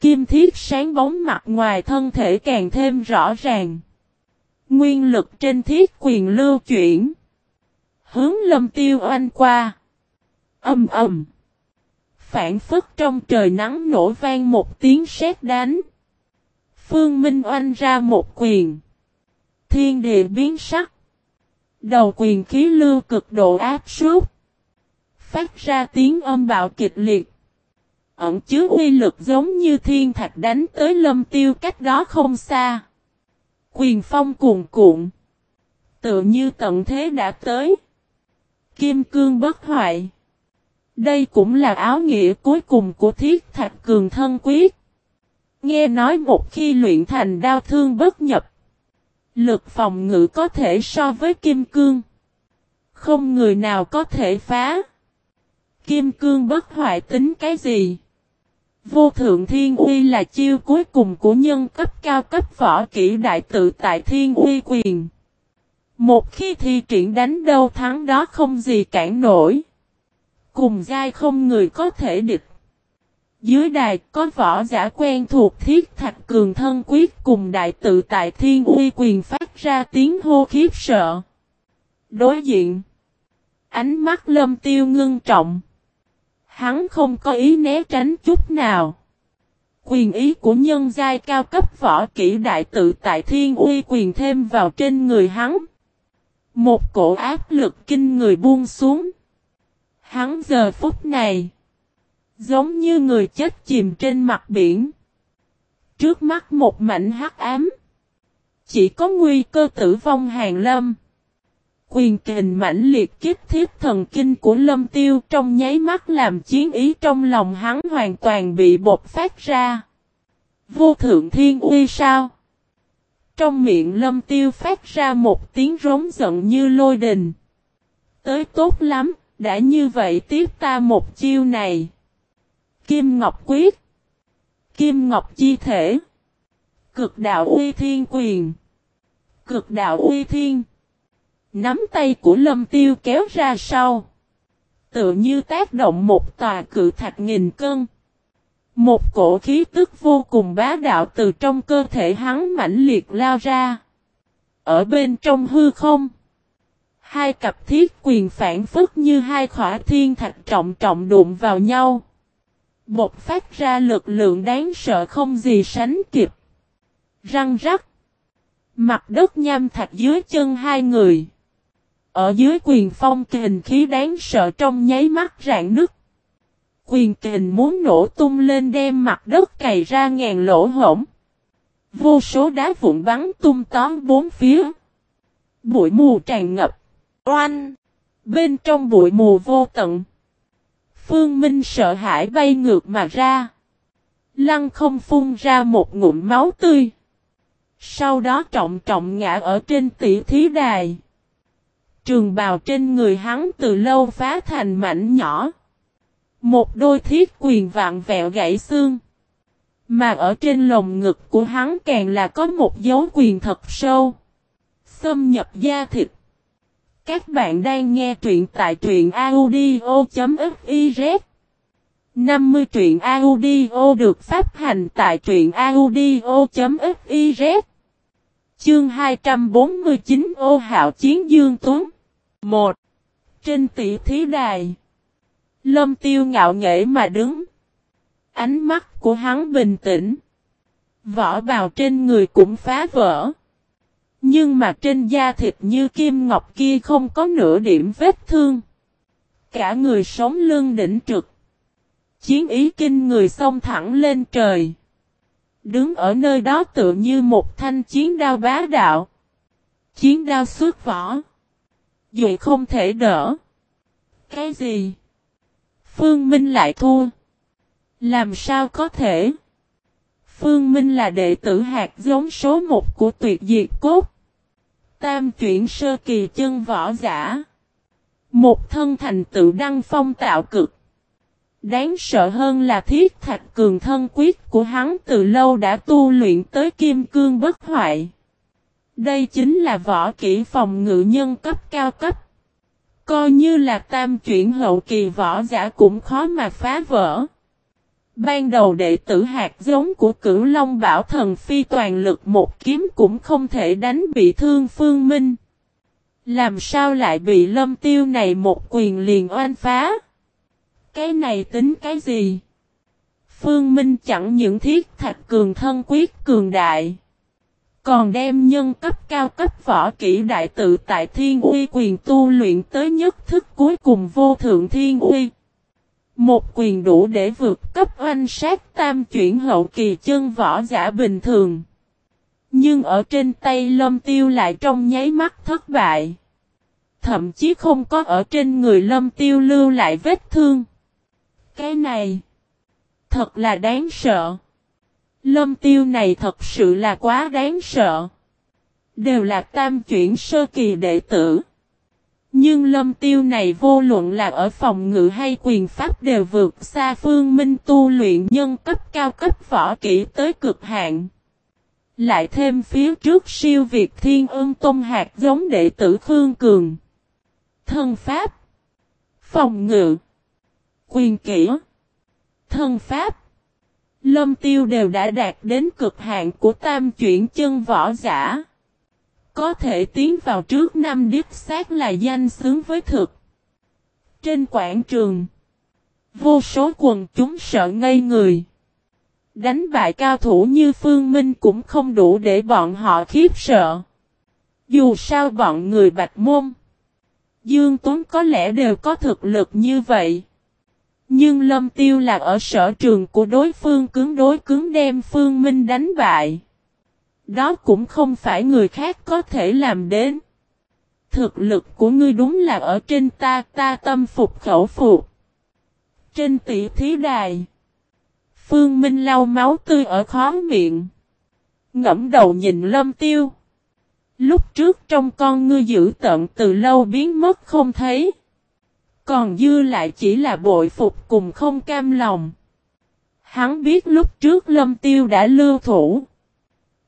Kim thiết sáng bóng mặt ngoài thân thể càng thêm rõ ràng. Nguyên lực trên thiết quyền lưu chuyển. Hướng lâm tiêu oanh qua. Âm ầm. Phản phức trong trời nắng nổ vang một tiếng sét đánh. Phương Minh oanh ra một quyền. Thiên địa biến sắc. Đầu quyền khí lưu cực độ áp suốt. Phát ra tiếng âm bạo kịch liệt. Ẩn chứa uy lực giống như thiên thạch đánh tới lâm tiêu cách đó không xa. Quyền phong cuồn cuộn. Tự như tận thế đã tới. Kim cương bất hoại. Đây cũng là áo nghĩa cuối cùng của thiết thạch cường thân quyết. Nghe nói một khi luyện thành đao thương bất nhập. Lực phòng ngự có thể so với kim cương. Không người nào có thể phá. Kim cương bất hoại tính cái gì? Vô thượng thiên uy là chiêu cuối cùng của nhân cấp cao cấp võ kỹ đại tự tại thiên uy quyền. Một khi thi triển đánh đâu thắng đó không gì cản nổi. Cùng giai không người có thể địch. Dưới đài có võ giả quen thuộc thiết thạch cường thân quyết cùng đại tự tại thiên uy quyền phát ra tiếng hô khiếp sợ. Đối diện. Ánh mắt lâm tiêu ngưng trọng. Hắn không có ý né tránh chút nào. Quyền ý của nhân giai cao cấp võ kỹ đại tự tại thiên uy quyền thêm vào trên người hắn. Một cổ áp lực kinh người buông xuống. Hắn giờ phút này. Giống như người chết chìm trên mặt biển. Trước mắt một mảnh hắc ám. Chỉ có nguy cơ tử vong hàng lâm. Quyền kình mãnh liệt kích thiết thần kinh của lâm tiêu trong nháy mắt làm chiến ý trong lòng hắn hoàn toàn bị bột phát ra. Vô thượng thiên uy sao? Trong miệng lâm tiêu phát ra một tiếng rống giận như lôi đình. Tới tốt lắm, đã như vậy tiếp ta một chiêu này. Kim Ngọc Quyết Kim Ngọc Chi Thể Cực đạo uy thiên quyền Cực đạo uy thiên Nắm tay của lâm tiêu kéo ra sau. Tự như tác động một tòa cự thạch nghìn cân. Một cổ khí tức vô cùng bá đạo từ trong cơ thể hắn mãnh liệt lao ra. Ở bên trong hư không. Hai cặp thiết quyền phản phức như hai khỏa thiên thạch trọng trọng đụng vào nhau. Bột phát ra lực lượng đáng sợ không gì sánh kịp. Răng rắc. Mặt đất nham thạch dưới chân hai người. Ở dưới quyền phong kình khí đáng sợ trong nháy mắt rạn nứt. Quyền kình muốn nổ tung lên đem mặt đất cày ra ngàn lỗ hổng. Vô số đá vụn bắn tung tóm bốn phía. Bụi mù tràn ngập. Oanh! Bên trong bụi mù vô tận. Phương Minh sợ hãi bay ngược mà ra. Lăng không phun ra một ngụm máu tươi. Sau đó trọng trọng ngã ở trên tỷ thí đài. Trường bào trên người hắn từ lâu phá thành mảnh nhỏ. Một đôi thiết quyền vạn vẹo gãy xương. Mà ở trên lồng ngực của hắn càng là có một dấu quyền thật sâu. Xâm nhập da thịt. Các bạn đang nghe truyện tại truyện audio.fiz 50 truyện audio được phát hành tại truyện audio.fiz Chương 249 ô hạo chiến dương tuấn một. Trên tỷ thí đài. Lâm tiêu ngạo nghễ mà đứng. Ánh mắt của hắn bình tĩnh. Vỏ bào trên người cũng phá vỡ. Nhưng mà trên da thịt như kim ngọc kia không có nửa điểm vết thương. Cả người sống lưng đỉnh trực. Chiến ý kinh người xông thẳng lên trời. Đứng ở nơi đó tựa như một thanh chiến đao bá đạo. Chiến đao xuất vỏ. Duệ không thể đỡ. Cái gì? Phương Minh lại thua. Làm sao có thể? Phương Minh là đệ tử hạt giống số một của tuyệt diệt cốt. Tam chuyển sơ kỳ chân võ giả. Một thân thành tự đăng phong tạo cực. Đáng sợ hơn là thiết thạch cường thân quyết của hắn từ lâu đã tu luyện tới kim cương bất hoại. Đây chính là võ kỹ phòng ngự nhân cấp cao cấp. Coi như là tam chuyển hậu kỳ võ giả cũng khó mà phá vỡ. Ban đầu đệ tử hạt giống của cửu Long Bảo Thần Phi toàn lực một kiếm cũng không thể đánh bị thương Phương Minh. Làm sao lại bị lâm tiêu này một quyền liền oan phá? Cái này tính cái gì? Phương Minh chẳng những thiết thạch cường thân quyết cường đại. Còn đem nhân cấp cao cấp võ kỹ đại tự tại thiên uy quyền tu luyện tới nhất thức cuối cùng vô thượng thiên uy. Một quyền đủ để vượt cấp oanh sát tam chuyển hậu kỳ chân võ giả bình thường. Nhưng ở trên tay lâm tiêu lại trong nháy mắt thất bại. Thậm chí không có ở trên người lâm tiêu lưu lại vết thương. Cái này, thật là đáng sợ. Lâm tiêu này thật sự là quá đáng sợ. Đều là tam chuyển sơ kỳ đệ tử. Nhưng lâm tiêu này vô luận là ở phòng ngự hay quyền pháp đều vượt xa phương minh tu luyện nhân cấp cao cấp võ kỹ tới cực hạn. Lại thêm phía trước siêu việt thiên ương tôn hạt giống đệ tử Khương Cường. Thân pháp. Phòng ngự. Quyền kỹ. Thân pháp. Lâm tiêu đều đã đạt đến cực hạn của tam chuyển chân võ giả. Có thể tiến vào trước năm đích xác là danh xứng với thực. Trên quảng trường. Vô số quần chúng sợ ngây người. Đánh bại cao thủ như Phương Minh cũng không đủ để bọn họ khiếp sợ. Dù sao bọn người bạch môn. Dương Tuấn có lẽ đều có thực lực như vậy. Nhưng Lâm Tiêu là ở sở trường của đối phương cứng đối cứng đem Phương Minh đánh bại. Đó cũng không phải người khác có thể làm đến. Thực lực của ngươi đúng là ở trên ta, ta tâm phục khẩu phục. Trên tỷ thí đài. Phương Minh lau máu tươi ở khó miệng. Ngẫm đầu nhìn lâm tiêu. Lúc trước trong con ngươi giữ tận từ lâu biến mất không thấy. Còn dư lại chỉ là bội phục cùng không cam lòng. Hắn biết lúc trước lâm tiêu đã lưu thủ.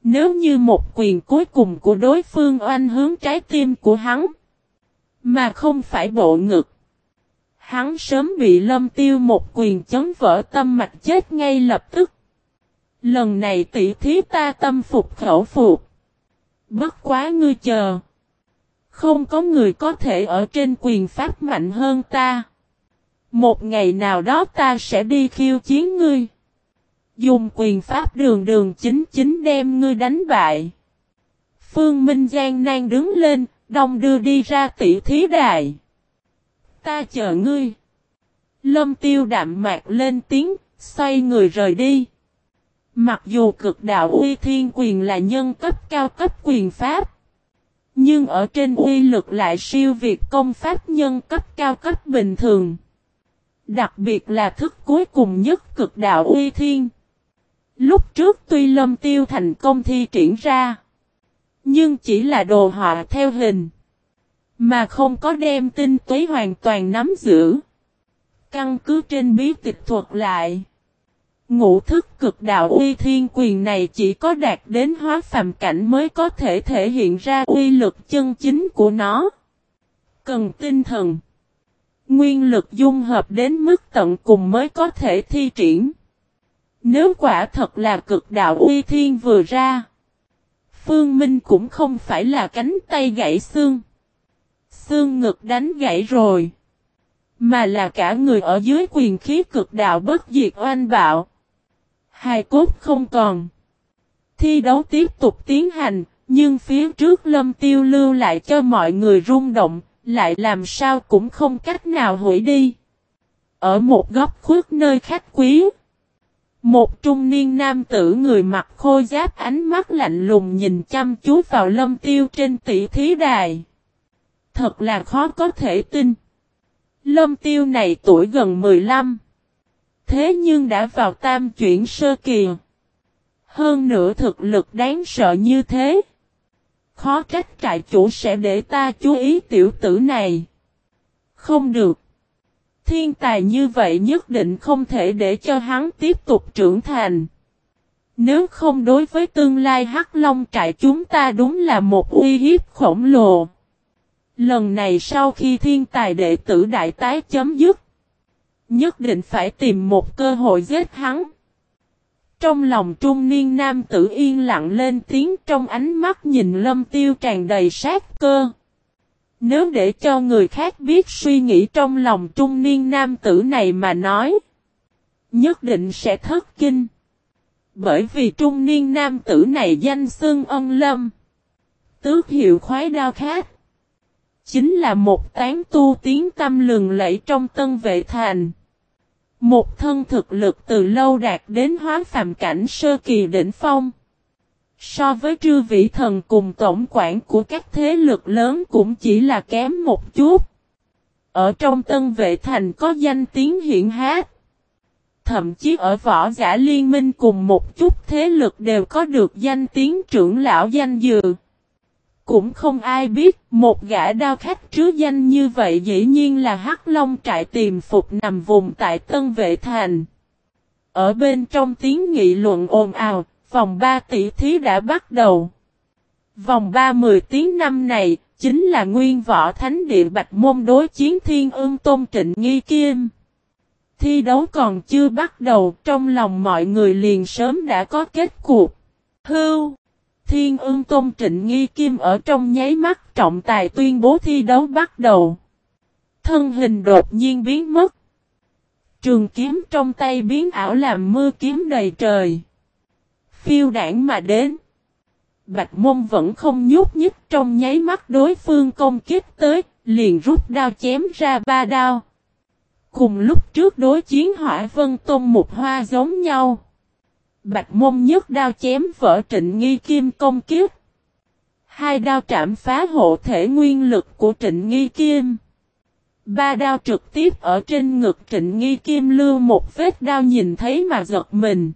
Nếu như một quyền cuối cùng của đối phương oanh hướng trái tim của hắn. Mà không phải bộ ngực. Hắn sớm bị lâm tiêu một quyền chấn vỡ tâm mạch chết ngay lập tức. Lần này tỷ thí ta tâm phục khẩu phục. Bất quá ngươi chờ. Không có người có thể ở trên quyền pháp mạnh hơn ta. Một ngày nào đó ta sẽ đi khiêu chiến ngươi. Dùng quyền pháp đường đường chính chính đem ngươi đánh bại. Phương Minh Giang nan đứng lên, đồng đưa đi ra tỷ thí đài. Ta chờ ngươi. Lâm tiêu đạm mạc lên tiếng, xoay người rời đi. Mặc dù cực đạo uy thiên quyền là nhân cấp cao cấp quyền pháp. Nhưng ở trên uy lực lại siêu việt công pháp nhân cấp cao cấp bình thường. Đặc biệt là thức cuối cùng nhất cực đạo uy thiên. Lúc trước tuy lâm tiêu thành công thi triển ra. Nhưng chỉ là đồ họa theo hình. Mà không có đem tinh túy hoàn toàn nắm giữ. Căn cứ trên bí tịch thuật lại. Ngũ thức cực đạo uy thiên quyền này chỉ có đạt đến hóa phàm cảnh mới có thể thể hiện ra uy lực chân chính của nó. Cần tinh thần. Nguyên lực dung hợp đến mức tận cùng mới có thể thi triển. Nếu quả thật là cực đạo uy thiên vừa ra. Phương Minh cũng không phải là cánh tay gãy xương. Xương ngực đánh gãy rồi. Mà là cả người ở dưới quyền khí cực đạo bất diệt oanh bạo. Hai cốt không còn. Thi đấu tiếp tục tiến hành, nhưng phía trước lâm tiêu lưu lại cho mọi người rung động, lại làm sao cũng không cách nào hủy đi. Ở một góc khuất nơi khách quý. Một trung niên nam tử người mặc khôi giáp ánh mắt lạnh lùng nhìn chăm chú vào lâm tiêu trên tỷ thí đài. Thật là khó có thể tin. Lâm tiêu này tuổi gần 15. Thế nhưng đã vào tam chuyển sơ kỳ. Hơn nữa thực lực đáng sợ như thế. Khó trách trại chủ sẽ để ta chú ý tiểu tử này. Không được. Thiên tài như vậy nhất định không thể để cho hắn tiếp tục trưởng thành. Nếu không đối với tương lai Hắc Long trại chúng ta đúng là một uy hiếp khổng lồ. Lần này sau khi thiên tài đệ tử đại tái chấm dứt. Nhất định phải tìm một cơ hội giết hắn. Trong lòng trung niên nam tử yên lặng lên tiếng trong ánh mắt nhìn lâm tiêu tràn đầy sát cơ. Nếu để cho người khác biết suy nghĩ trong lòng trung niên nam tử này mà nói. Nhất định sẽ thất kinh. Bởi vì trung niên nam tử này danh xưng ân lâm. Tước hiệu khoái đao khác. Chính là một tán tu tiếng tâm lừng lẫy trong tân vệ thành. Một thân thực lực từ lâu đạt đến hóa phàm cảnh sơ kỳ đỉnh phong. So với trư vị thần cùng tổng quản của các thế lực lớn cũng chỉ là kém một chút. Ở trong tân vệ thành có danh tiếng hiện hát. Thậm chí ở võ giả liên minh cùng một chút thế lực đều có được danh tiếng trưởng lão danh dự. Cũng không ai biết một gã đao khách trứ danh như vậy dĩ nhiên là Hắc Long trại tìm phục nằm vùng tại Tân Vệ Thành. Ở bên trong tiếng nghị luận ồn ào, vòng 3 tỷ thí đã bắt đầu. Vòng 30 tiếng năm này, chính là nguyên võ thánh địa bạch môn đối chiến thiên ương tôn trịnh nghi kim. Thi đấu còn chưa bắt đầu, trong lòng mọi người liền sớm đã có kết cuộc. Hưu! Thiên ương tôn trịnh nghi kim ở trong nháy mắt trọng tài tuyên bố thi đấu bắt đầu. Thân hình đột nhiên biến mất. Trường kiếm trong tay biến ảo làm mưa kiếm đầy trời. Phiêu đảng mà đến. Bạch môn vẫn không nhúc nhích trong nháy mắt đối phương công kích tới, liền rút đao chém ra ba đao. Cùng lúc trước đối chiến hỏa vân tôn một hoa giống nhau. Bạch môn nhất đao chém vỡ trịnh nghi kim công kiếp. Hai đao trảm phá hộ thể nguyên lực của trịnh nghi kim. Ba đao trực tiếp ở trên ngực trịnh nghi kim lưu một vết đao nhìn thấy mà giật mình.